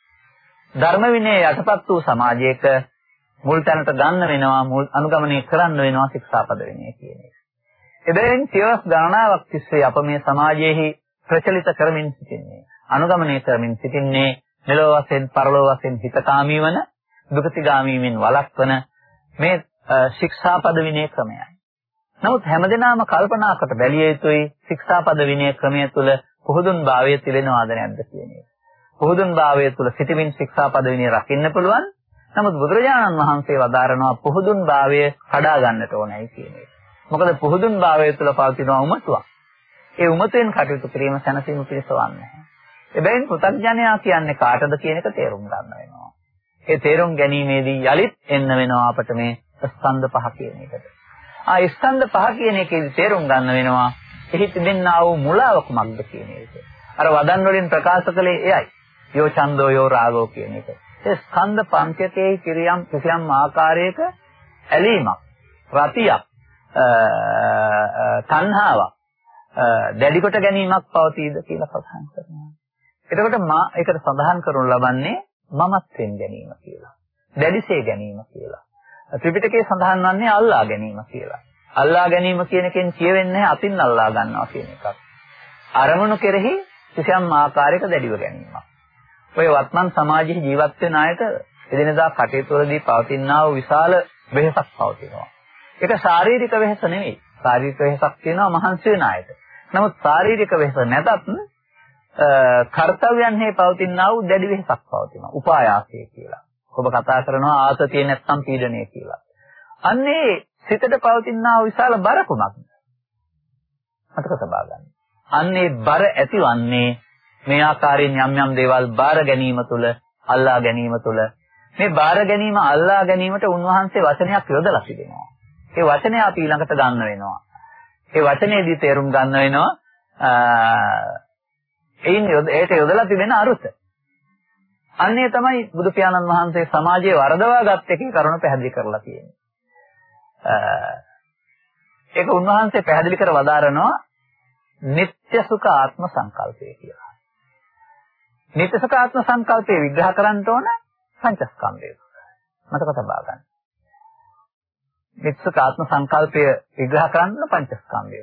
ධර්ම විනය යටපත් වූ සමාජයක මුල් තැනට ගන්න වෙනවා මුල් අනුගමනය කරන්න වෙනවා ශික්ෂාපද විනය කියන එක. එබැවින් සියවස් ගණනාවක් තිස්සේ අප මේ සමාජයේහි ප්‍රචලිත කරමින් සිටින්නේ අනුගමනය කරමින් සිටින්නේ මෙලොව වශයෙන් පරලොව වශයෙන් හිතකාමී වන දුකතිගාමීමින් වළක්වන මේ ශික්ෂාපද විනය ක්‍රමයයි. නමුත් හැමදෙනාම කල්පනා කොට බැලිය යුතුයි ශික්ෂාපද විනය ක්‍රමය තුළ පුහුදුන් භාවය තිබෙනවද නැද්ද කියන එක. පුහුදුන් භාවය තුළ සිටමින් ශික්ෂාපද විනය රකින්න පුළුවන්. නමුත් බුදුරජාණන් වහන්සේ වදාරනවා පුහුදුන් භාවය කඩා ගන්නට ඕනයි කියන එක. මොකද පුහුදුන් භාවය තුළ පවතිනවා උමතුවක්. ඒ උමතෙන් කටයුතු කිරීම සැනසීම පිණිසවන්නේ. එබැවින් පුතග්ජනයා කියන්නේ කාටද කියන එක තේරුම් ගන්න වෙනවා. ඒ තේරුම් ගැනීමේදී යලිත් එන්න වෙනවා අපට මේ ස්කන්ධ පහ කියන එකට. ආ ස්කන්ධ පහ කියන එකේදී තේරුම් ගන්න වෙනවා එහි තිබෙනා වූ මුලාව කුමක්ද කියන එක. අර වදන් වලින් ප්‍රකාශ කළේ එයයි. යෝ ඡන්தோ යෝ රාගෝ කියන එක. ඒ ස්කන්ධ පංචකයේ කිරියම් කිසියම් ආකාරයක ඇලීමක්, රතියක්, තණ්හාවක්, දැඩි කොට ගැනීමක් පවතීද කියලා සඳහන් කරනවා. එතකොට මා ඒකට සඳහන් කරනු ලබන්නේ මමත්වෙන් ගැනීම කියලා. දැඩිසේ ගැනීම කියලා. ත්‍රිපිටකයේ සඳහන් වන්නේ අල්ලා ගැනීම කියලා. අල්ලා ගැනීම කියන එකෙන් කියවෙන්නේ අතින් අල්ලා ගන්නවා කියන එකක්. අරමුණු කෙරෙහි කිසියම් ආකාරයක දැඩිව ගැනීමක්. ඔය වත්මන් සමාජයේ ජීවත් වෙන අයට එදිනදා කටයුතු වලදී පවතිනා වූ විශාල වෙහසක් පවතිනවා. ඒක ශාරීරික වෙහස නෙවෙයි. ශාරීරික වෙහසක් තියෙනවා මහන්සි වෙන අයට. නමුත් ශාරීරික වෙහස නැතත් කර්තව්‍යයන්හි පවතිනා වූ දැඩි වෙහසක් පවතිනවා. උපායාසය කියලා. ඔබ කතා කරනවා ආසතිය නැත්නම් පීඩනය කියලා. අන්නේ සිතට පවතිනා විශාල බර කුමක්ද? මතක තබා ගන්න. අන්නේ බර ඇතිවන්නේ මේ ආකාරයෙන් යම් යම් දේවල් බාර ගැනීම තුළ අල්ලා ගැනීම තුළ මේ බාර ගැනීම අල්ලා ගැනීමට උන්වහන්සේ වචනයක් යොදලා තිබෙනවා. ඒ වචනය අපි ඊළඟට ගන්න වෙනවා. ඒ වචනේදී තේරුම් ගන්න වෙනවා එයින් ඒට යොදලා තිබෙන අරුත. අන්නේ තමයි බුදු පියාණන් වහන්සේ සමාජයේ වරදවා ගත් එකේ කරුණ පැහැදිලි කරලා තියෙන්නේ. ඒක උන්වහන්සේ පැහැදිලි කර වදාරනවා නিত্য සුඛ ආත්ම සංකල්පය කියලා. නිත්‍යසතාත්ම සංකල්පය විග්‍රහ කරන්න ඕන පංචස්කන්ධය. මතක තබා ගන්න. නිත්‍යසතාත්ම සංකල්පය විග්‍රහ කරන්න පංචස්කන්ධය.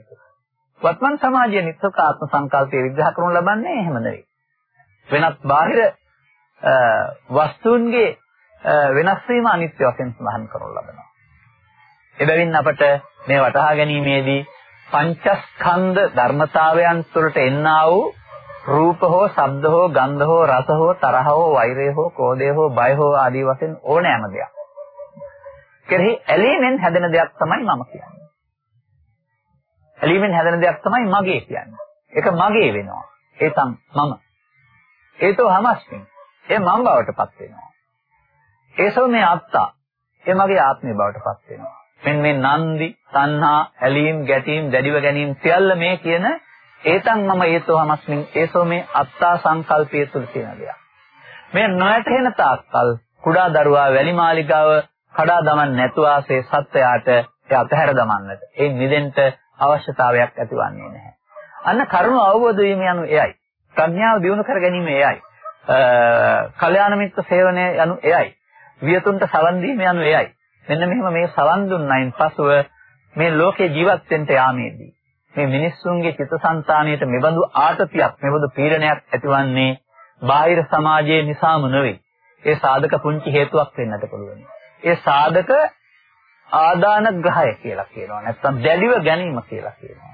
වත්මන් සමාජයේ නිත්‍යසතාත්ම සංකල්පය විග්‍රහ කරනු ලබන්නේ එහෙම නෙවෙයි. වෙනත් බාහිර වස්තුන්ගේ වෙනස් වීම අනිත්‍ය වශයෙන් සඳහන් කරනු ලබනවා. එබැවින් අපට මේ වටහා ගැනීමේදී පංචස්කන්ධ ධර්මතාවයන් තුළට එන්නා වූ රූප හෝ ශබ්ද හෝ ගන්ධ හෝ රස හෝ තරහ හෝ වෛරය හෝ ක්‍රෝධය හෝ බය හෝ ආදී වශයෙන් ඕනෑම දෙයක්. කෙරෙහි ඇලීමෙන් හැදෙන දෙයක් තමයි මම කියන්නේ. ඇලීමෙන් හැදෙන දෙයක් තමයි මගේ කියන්නේ. ඒක මගේ වෙනවා. ඒ තම මම. ඒතෝ හමස්මින්. ඒ මම බවට පත් වෙනවා. ඒසෝ මේ අත්තා. ඒ මගේ ආත්මය බවට පත් වෙනවා. මෙන්න මේ නන්දි, තණ්හා, ඇලීම්, ගැටීම්, දැඩිව ගැනීම සියල්ල මේ කියන ඒතන් මම ඒතෝ හමස්මින් ඒසෝ මේ අත්තා සංකල්පය තුළ තියෙන දෙයක්. මේ නොයැටෙන තාක්කල් කුඩා දරුවා වැලි මාලිගාව කඩා දමන්න නැතුව ආසේ සත්වයාට ඒ අතහැර දමන්නට ඒ නිදෙන්න අවශ්‍යතාවයක් ඇතිවන්නේ නැහැ. අන්න කරුණ අවබෝධ වීම යනු එයයි. ප්‍රඥාව දියුණු කර ගැනීම එයයි. කල්යාණ මිත්‍ර සේවනය යනු එයයි. වියතුන්ට සවන් දීම යනු එයයි. මෙන්න මෙහෙම මේ සවන් දුන්නයින් පසුව මේ ලෝකේ ජීවත් වෙන්න යාමේදී මේ මිනිස්සුන්ගේ චිත්තසංතානියට මෙබඳු ආතතියක් මෙබඳු පීඩනයක් ඇතිවන්නේ බාහිර සමාජයේ නිසාම නෙවෙයි. ඒ සාධක පුංචි හේතුවක් වෙන්නට පුළුවන්. ඒ සාධක ආදාන ග්‍රහය කියලා කියනවා. නැත්නම් දැඩිව ගැනීම කියලා කියනවා.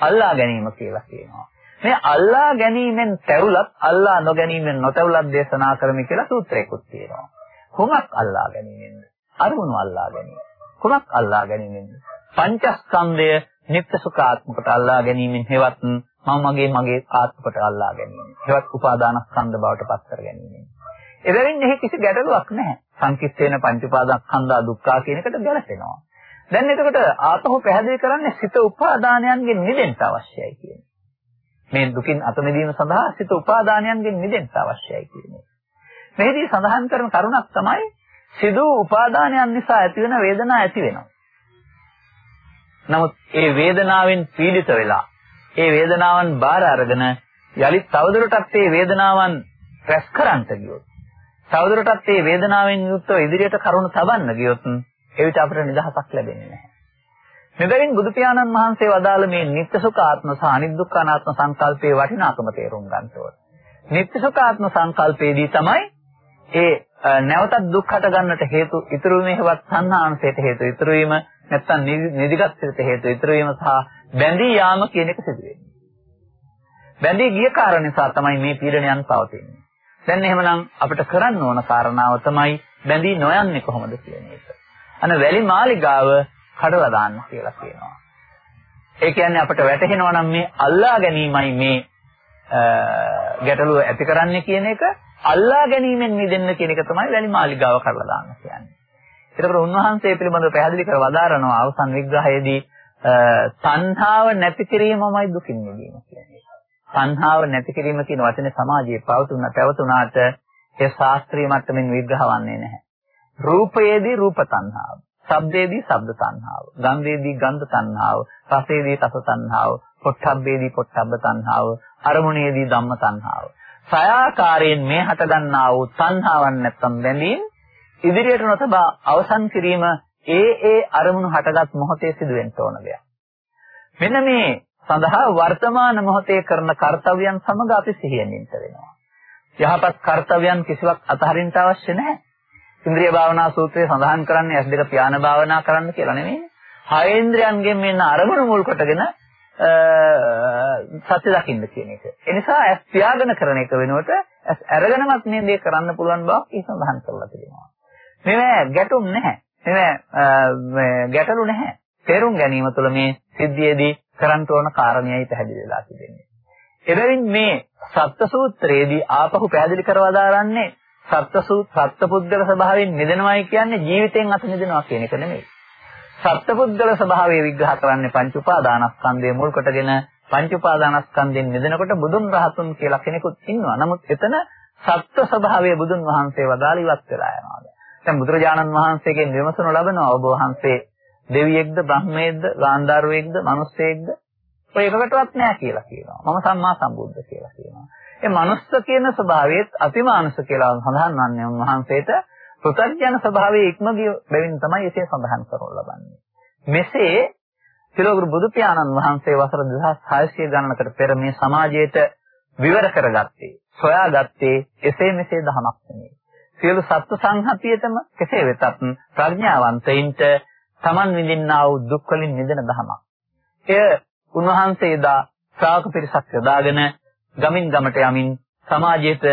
අල්ලා ගැනීම කියලා කියනවා. මේ අල්ලා ගැනීමෙන් තැවුලත් අල්ලා නොගැනීමෙන් නොතැවුලත් දේශනා කරමි කියලා සූත්‍රයකුත් තියෙනවා. කොමක් අල්ලා ගැනීමෙන්ද? අරමුණු අල්ලා ගැනීම. කොමක් අල්ලා ගැනීමෙන්ද? පංචස්කන්ධය නිත්‍ය සුඛාත්මකට අල්ලා ගැනීමෙන් හෙවත් මම මගේ මගේ ආත්මකට අල්ලා ගැනීම. හෙවත් උපාදානස්කන්ධ බවට පත් කර ගැනීම. එබැවින් එහි කිසි ගැටලුවක් නැහැ. සංකිට්ඨේන පංච උපාදානස්කන්ධා දුක්ඛා කියන එකට ගැලපෙනවා. දැන් එතකොට ආතහො පැහැදිලි කරන්නේ සිත උපාදානයන්ගෙන් මිදෙන්න අවශ්‍යයි කියන්නේ. මේ දුකින් අත මිදීම සඳහා සිත උපාදානයන්ගෙන් මිදෙන්න අවශ්‍යයි කියන්නේ. මෙහිදී සඳහන් කරන කරුණක් තමයි සිදු උපාදානයන් නිසා ඇතිවන වේදනා ඇති වෙනවා. නමුත් ඒ වේදනාවෙන් පීඩිත වෙලා ඒ වේදනාවන් බාර අරගෙන යලිත් තවදුරටත් මේ වේදනාවන් රැස් කරන්ට ගියොත් තවදුරටත් මේ වේදනාවෙන් යුක්තව ඉදිරියට කරුණ තබන්න ගියොත් එවිට අපිට නිදහසක් ලැබෙන්නේ නැහැ. මෙබැවින් බුදු පියාණන් වහන්සේ වදාළ මේ නිත්‍ය සුඛාත්ම සහ අනිත්‍ය අනාත්ම සංකල්පයේ වටිනාකම තේරුම් ගන්න ඕනේ. නිත්‍ය සුඛාත්ම සංකල්පයේදී තමයි ඒ නැවතත් දුක් හට ගන්නට හේතු ඉතුරු වීමේවත් සංහාංශයට හේතු ඉතුරු වීම නැත්නම් නිදිගත් සිතට හේතු ඉතුරු වීම සහ බැඳී යාම කියන එක සිදු වෙන්නේ. බැඳී ගිය කාරණා නිසා තමයි මේ පීඩනයන් පවතින්නේ. දැන් එහෙමනම් අපිට කරන්න ඕන කාරණාව තමයි බැඳී නොයන්නේ කොහොමද කියන එක. අන වැලි මාලිගාව කඩලා දාන්න කියලා කියනවා. ඒ කියන්නේ අපිට වැටහෙනවා නම් මේ අල්ලා ගැනීමයි මේ ගැටලුව ඇති කරන්නේ කියන එක අල්ලා ගැනීමෙන් මිදෙන්න කියන එක තමයි වැලි මාලිගාව කඩලා දාන්න කියන්නේ. ඒකට උන්වහන්සේ පිළිබඳව පැහැදිලි කර වදාරනවා අවසන් විග්‍රහයේදී තණ්හාව නැති කිරීමමයි දුකින් මිදීම කියන්නේ. තණ්හාව නැති කිරීම කියන වචනේ සමාජයේ පවතුන පැවතුනාට ඒ ශාස්ත්‍රීය මට්ටමින් විග්‍රහ වන්නේ නැහැ. රූපයේදී රූප තණ්හාව, ශබ්දයේදී ශබ්ද තණ්හාව, ගන්ධයේදී ගන්ධ තණ්හාව, රසයේදී රස තණ්හාව, පොට්ටබ්බේදී පොට්ටබ්බ තණ්හාව, අරමුණේදී ධම්ම තණ්හාව. සයාකාරයෙන් මේ හටගන්නා වූ තණ්හාවන් නැත්තම් බැඳීම් ඉදිරියට නොතබා අවසන් කිරීම ඒ ඒ අරමුණු හටගත් මොහොතේ සිදුවෙන්න ඕන දෙයක්. මෙන්න මේ සඳහා වර්තමාන මොහොතේ කරන කාර්යයන් සමග අපි සිහියෙන් ඉන්න වෙනවා. යහපත් කාර්යයන් කිසිවක් අතහරින්න අවශ්‍ය නැහැ. ඉන්ද්‍රිය භාවනා සූත්‍රයේ සඳහන් කරන්නේ ඇස් දෙක පියාන භාවනා කරන්න කියලා නෙමෙයි. හයේන්ද්‍රයන්ගෙන් මෙන්න අරමුණු මුල් කොටගෙන සත්‍ය දකින්න කියන එක. ඒ නිසා ඇස් පියාගෙන කරන එක වෙනුවට ඇස් අරගෙනමත් මේ දේ කරන්න පුළුවන් බවක් ඒ සඳහන් කරලා තියෙනවා. මේව ගැටුම් නැහැ. මේව ගැටලු නැහැ. තේරුම් ගැනීම තුළ මේ සිද්ධියේදී කරන්න ඕන කාරණේයි පැහැදිලි වෙලා තිබෙන්නේ. එබැවින් මේ සත්‍ය සූත්‍රයේදී ආපහු පැහැදිලි කරවා දාරන්නේ සත්සු සත්පුද්ගල ස්වභාවයෙන් මිදෙනවයි කියන්නේ ජීවිතෙන් අත මිදෙනවා කියන එක නෙමෙයි. සත්පුද්ගල ස්වභාවය විග්‍රහ කරන්නේ පංච උපාදානස්කන්ධය මුල් කොටගෙන පංච උපාදානස්කන්ධයෙන් මිදෙනකොට බුදුන් රහතුන් කියලා කෙනෙකුත් ඉන්නවා. නමුත් එතන සත්ත්ව ස්වභාවය බුදුන් වහන්සේ වදාළ ඉවත් වෙලා යනවා. දැන් බුදුරජාණන් වහන්සේගෙන් විමසනු ලබනවා ඔබ වහන්සේ දෙවියෙක්ද බ්‍රහ්මයෙක්ද ගාන්ධාරයෙක්ද මිනිස්සෙක්ද ඔය එකකටවත් නෑ කියලා කියනවා. මම සම්මා සම්බුද්ධ කියලා කියනවා. ඒ මනුස්ස කියන ස්වභාවයත් අතිමානුෂ කියලා සඳහන් වන්නේ උන්වහන්සේට පෘථග්ජන ස්වභාවයේ ඉක්ම ගිය බැවින් තමයි එසේ සඳහන් කරනු ලබන්නේ. මෙසේ තිලෝගුරු බුදු පියාණන් වහන්සේ වසර 2600 ගණනකට පෙර මේ සමාජයට විවර කරගත්තේ සොයාගත්තේ එසේ මෙසේ දහමක් නෙමෙයි. සියලු සත්ව සංහතියටම කෙසේ වෙතත් ප්‍රඥාවන්තයින්ට Taman විඳින්නා වූ දුක් වලින් මිදෙන දහමක්. එය උන්වහන්සේ දා ශ්‍රාවක පිරිසක් යොදාගෙන ගමින් ගමට යමින් සමාජයට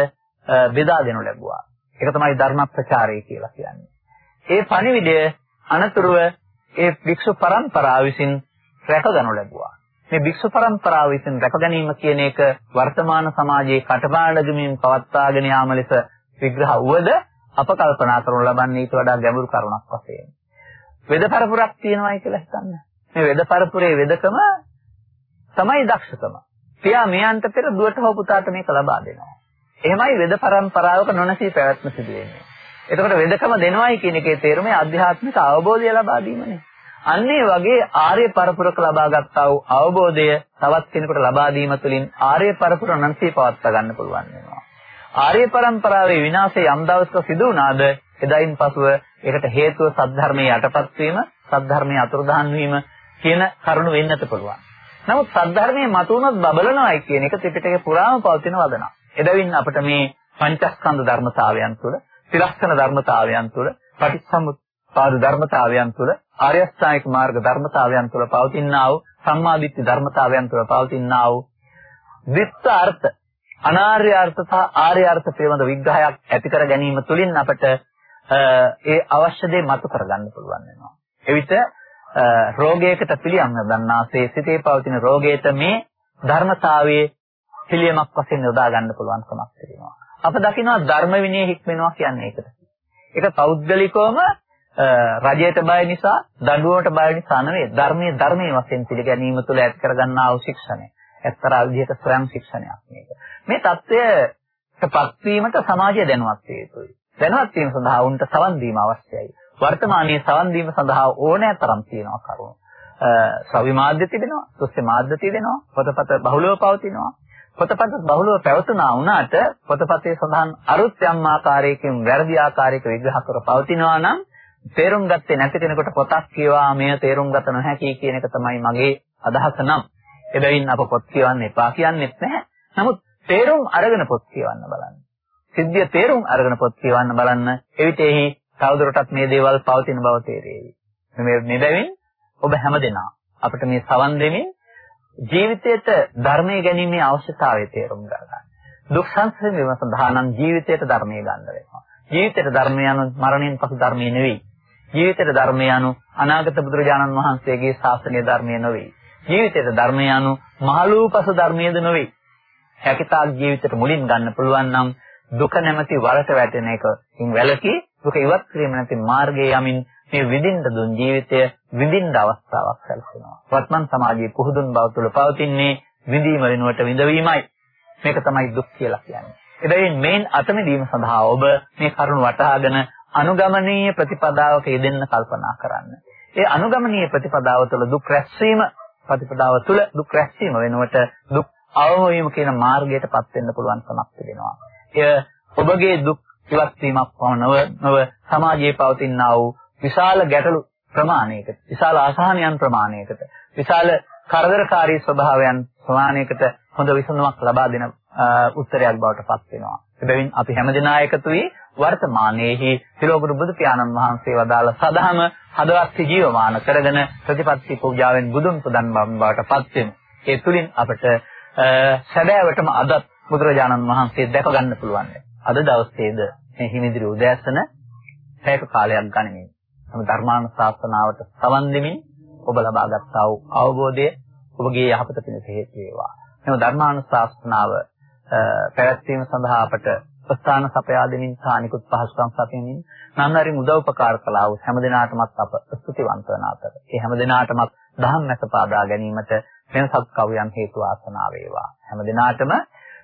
බෙදා දෙනු ලැබුවා. ඒක තමයි ධර්ම ප්‍රචාරය කියලා කියන්නේ. ඒ පණිවිඩය අනතුරුව ඒ භික්ෂු පරම්පරාව විසින් රැකගනු ලැබුවා. මේ භික්ෂු පරම්පරාව විසින් රැක ගැනීම කියන එක වර්තමාන සමාජයේ කටපාඩම්ගමින් පවත්වාගෙන යාම ලෙස විග්‍රහ වුවද අප කල්පනා කරනු ලබන්නේ ඊට වඩා ගැඹුරු කරුණක් වශයෙන්. වෙද පරපුරක් තියෙනවායි කියලා හිතන්න. මේ වෙද පරපුරේ වෙදකම තමයි දක්ෂකම. පියා මෙයන්ට පෙර දුවට හෝ පුතාට මේක ලබා දෙනවා. එහෙමයි වෙද පරම්පරාවක නොනසී පැවැත්ම සිදු වෙන්නේ. එතකොට වෙදකම දෙනවයි කියන එකේ තේරුම ආධ්‍යාත්මික අවබෝධය ලබා දීමනේ. අන්න ඒ වගේ ආර්ය පරපුරක ලබාගත්තා වූ අවබෝධය තවත් කෙනෙකුට ලබා දීම තුළින් ආර්ය පරපුර නැන්සේ පවත්වා ගන්න පුළුවන් වෙනවා. ආර්ය પરම්පරාවේ විනාශය යම් දවසක සිදු වුණාද එදයින් පසුව ඒකට හේතුව සද්ධර්මයේ යටපත් වීම, සද්ධර්මයේ අතුරුදහන් වීම කියන කරුණු වෙන්නත් පුළුවන්. නමුත් සද්ධර්මයේ මතුවනොත් බබලනවායි කියන එක ත්‍රිපිටකේ පුරාම පවතින වදනක්. එදවින් අපිට මේ පංචස්කන්ධ ධර්මතාවයන් තුළ, ත්‍රිලක්ෂණ ධර්මතාවයන් තුළ, පටිච්චසමුප්පාද ධර්මතාවයන් තුළ, ආර්ය අෂ්ටාංගික මාර්ග ධර්මතාවයන් තුළ පවතිනා වූ සම්මාදිට්ඨි ධර්මතාවයන් තුළ පවතිනා වූ විත්ත අර්ථ අනාර්ය අර්ථ සහ ආර්ය අර්ථ පිළිබඳ විග්‍රහයක් ඇති කර ගැනීම තුළින් අපට ඒ අවශ්‍ය දේ මතු කරගන්න පුළුවන් වෙනවා. එවිට රෝගයකට පිළියම් ගන්නාසේ සිතේ පවතින රෝගයට මේ ධර්මතාවයේ පිළියමක් වශයෙන් යොදා ගන්න පුළුවන්කමක් තියෙනවා. අප දකිනවා ධර්ම විනය හික්මනවා කියන්නේ ඒකට. ඒක පෞද්ගලිකවම රජයට බය නිසා, දඬුවමට බය නිසා නෙවෙයි ධර්මයේ ධර්මයේ වශයෙන් පිළිගැනීම තුළ ඇති කරගන්නා වූ ශික්ෂණය. එක්තරා විදිහක ස්වයං ශික්ෂණයක් මේක. මේ தත්ත්වයටපත් වීමට සමාජය දැනුවත් විය යුතුයි. දැනුවත් වීම සඳහා උන්ට සවන් දීම අවශ්‍යයි. වර්තමානයේ සවන් දීම සඳහා ඕනෑ තරම් තියෙනවා කරුණු. ශ්‍රවි මාධ්‍ය තිබෙනවා, සොස්සේ මාධ්‍ය තිබෙනවා, පොතපත බහුලව පවතිනවා. පොතපත බහුලව පැවතුනා වුණාට පොතපතේ සඳහන් අරුත් යම් ආකාරයකින් වැරදි ආකාරයක විග්‍රහ කර පවතිනවා නම් තේරුම් ගත්තේ නැති කෙනෙකුට පොතක් කියවා මෙය තේරුම් ගත නොහැකි කියන එක තමයි මගේ අදහස නම්. එබැවින් අප පොත් කියවන්න එපා කියන්නෙත් නැහැ. නමුත් තේරුම් අරගෙන පොත් කියවන්න බලන්න. සිද්ධිය තේරුම් අරගෙන පොත් කියවන්න බලන්න. එවිට එහි තවදුරටත් මේ දේවල් පවතින බව තේරෙයි. මේ මෙබැවින් ඔබ හැමදෙනා අපිට මේ සවන් දෙමින් ජීවිතයට ධර්මයේ ගැනීමේ අවශ්‍යතාවය තේරුම් ගන්න. දුක් සංසය සඳහා නම් ජීවිතයට ධර්මයේ ගන්න වෙනවා. ජීවිතයට ධර්මය anu මරණයෙන් පසු ධර්මයේ නෙවෙයි. ජීවිතයට ධර්මය anu අනාගත බුදුරජාණන් වහන්සේගේ ශාසනීය ධර්මය නෙවෙයි. ජීවිතයට ධර්මය anu මහලූපස ධර්මයේද නෙවෙයි. හැකිතාක් ජීවිතයට මුලින් ගන්න පුළුවන් නම් දුක නැමැති වලට වැටෙන එකකින් වැළකී දුක ඉවත් කිරීම නැති මාර්ගයේ යමින් මේ විඳින්න දුන් ජීවිතය විඳින්න අවස්ථාවක් සැලසෙනවා. වත්මන් සමාජයේ පුහුදුන් බව තුළ පවතින්නේ විඳීම වෙනුවට විඳවීමයි. මේක තමයි දුක් කියලා කියන්නේ. එබැවින් මේන් අතමෙදීම සඳහා ඔබ මේ කරුණ වටහාගෙන අනුගමනීය ප්‍රතිපදාවක යෙදෙන්න කල්පනා කරන්න. ඒ අනුගමනීය ප්‍රතිපදාව තුළ දුක් රැස්වීම ප්‍රතිපදාව තුළ දුක් රැස්වීම වෙනුවට දුක් අවම වීම කියන මාර්ගයටපත් වෙන්න පුළුවන් කමක් තිබෙනවා. එය ඔබගේ දුක් ඉවත් වීමක් පමණව නව සමාජයේ පවතිනා වූ විශාල ගැටලු ප්‍රමාණයකට විශාල අසහනයන් ප්‍රමාණයකට විශාල කරදරකාරී ස්වභාවයන් ප්‍රමාණයකට හොඳ විසඳුමක් ලබා දෙන උත්තරයක් බවට පත් වෙනවා. එබැවින් අපි හැමදෙනා එකතු වී වර්තමානයේහි තිලෝගුරු බුදු පියාණන් වහන්සේ වදාළ සදහම හදවත් ජීවමාන කරගෙන ප්‍රතිපත්ති පූජාවෙන් බුදුන් පුදන් බවට පත් වෙමු. ඒ තුලින් අපට සැබෑවටම අදත් බුදුරජාණන් වහන්සේ දැක ගන්න පුළුවන්. අද දවසේද මේ හිමිදිරි උදෑසන පැයක කාලයක් ගනිමින් තම ධර්මානුශාසනාවට සවන් දෙමින් ඔබ ලබාගත්තා වූ අවබෝධය ඔබගේ යහපත පිණිස හේතු වේවා. මේ ධර්මානුශාසනාව පැවැත්වීම සඳහා අපට ප්‍රස්ථාන සපයා දෙමින් සානිකුත් පහසුකම් සපයමින් නන්නරින් උදව්පකාර කළා වූ හැම දිනාටමත් අප ස්තුතිවන්ත වන අතර ඒ හැම දිනාටමත් දහම් නැස පාදා ගැනීමට වෙන සත්කවයන් හේතු ආසනා වේවා. හැම දිනාටම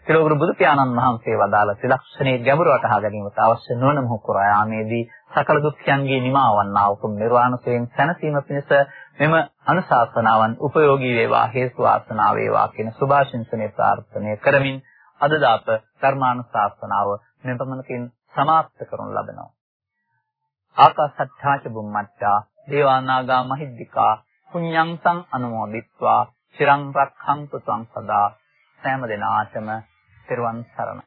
සිලෝගුරු බුදු පියාණන් වහන්සේ වදාළ ත්‍රිලක්ෂණයේ ගැඹුරට අහ ගැනීමට අවශ්‍ය නොවන මොහොත කරා යාමේදී සකල දුක්ඛයන්ගේ නිමාවන්නා වූ නිර්වාණයෙන් සැනසීම පිණිස මෙම අනුශාසනාවන් උපයෝගී වේවා හේතු ආසනා වේවා කියන සුභාශිංසනයේ ප්‍රාර්ථනා කරමින් අද දාප ධර්මානුශාසනාව මෙපමණකින් සමාප්ත කරනු ලබනවා. ආකාසත්තාච බුම්මත්තා දේවානාගා මහිද්దికා පුඤ්ඤං සං අනුමෝදිත්වා චිරං රක්ඛන්තු ත්වං සදා සෑම දිනාටම තෙරුවන් සරණයි.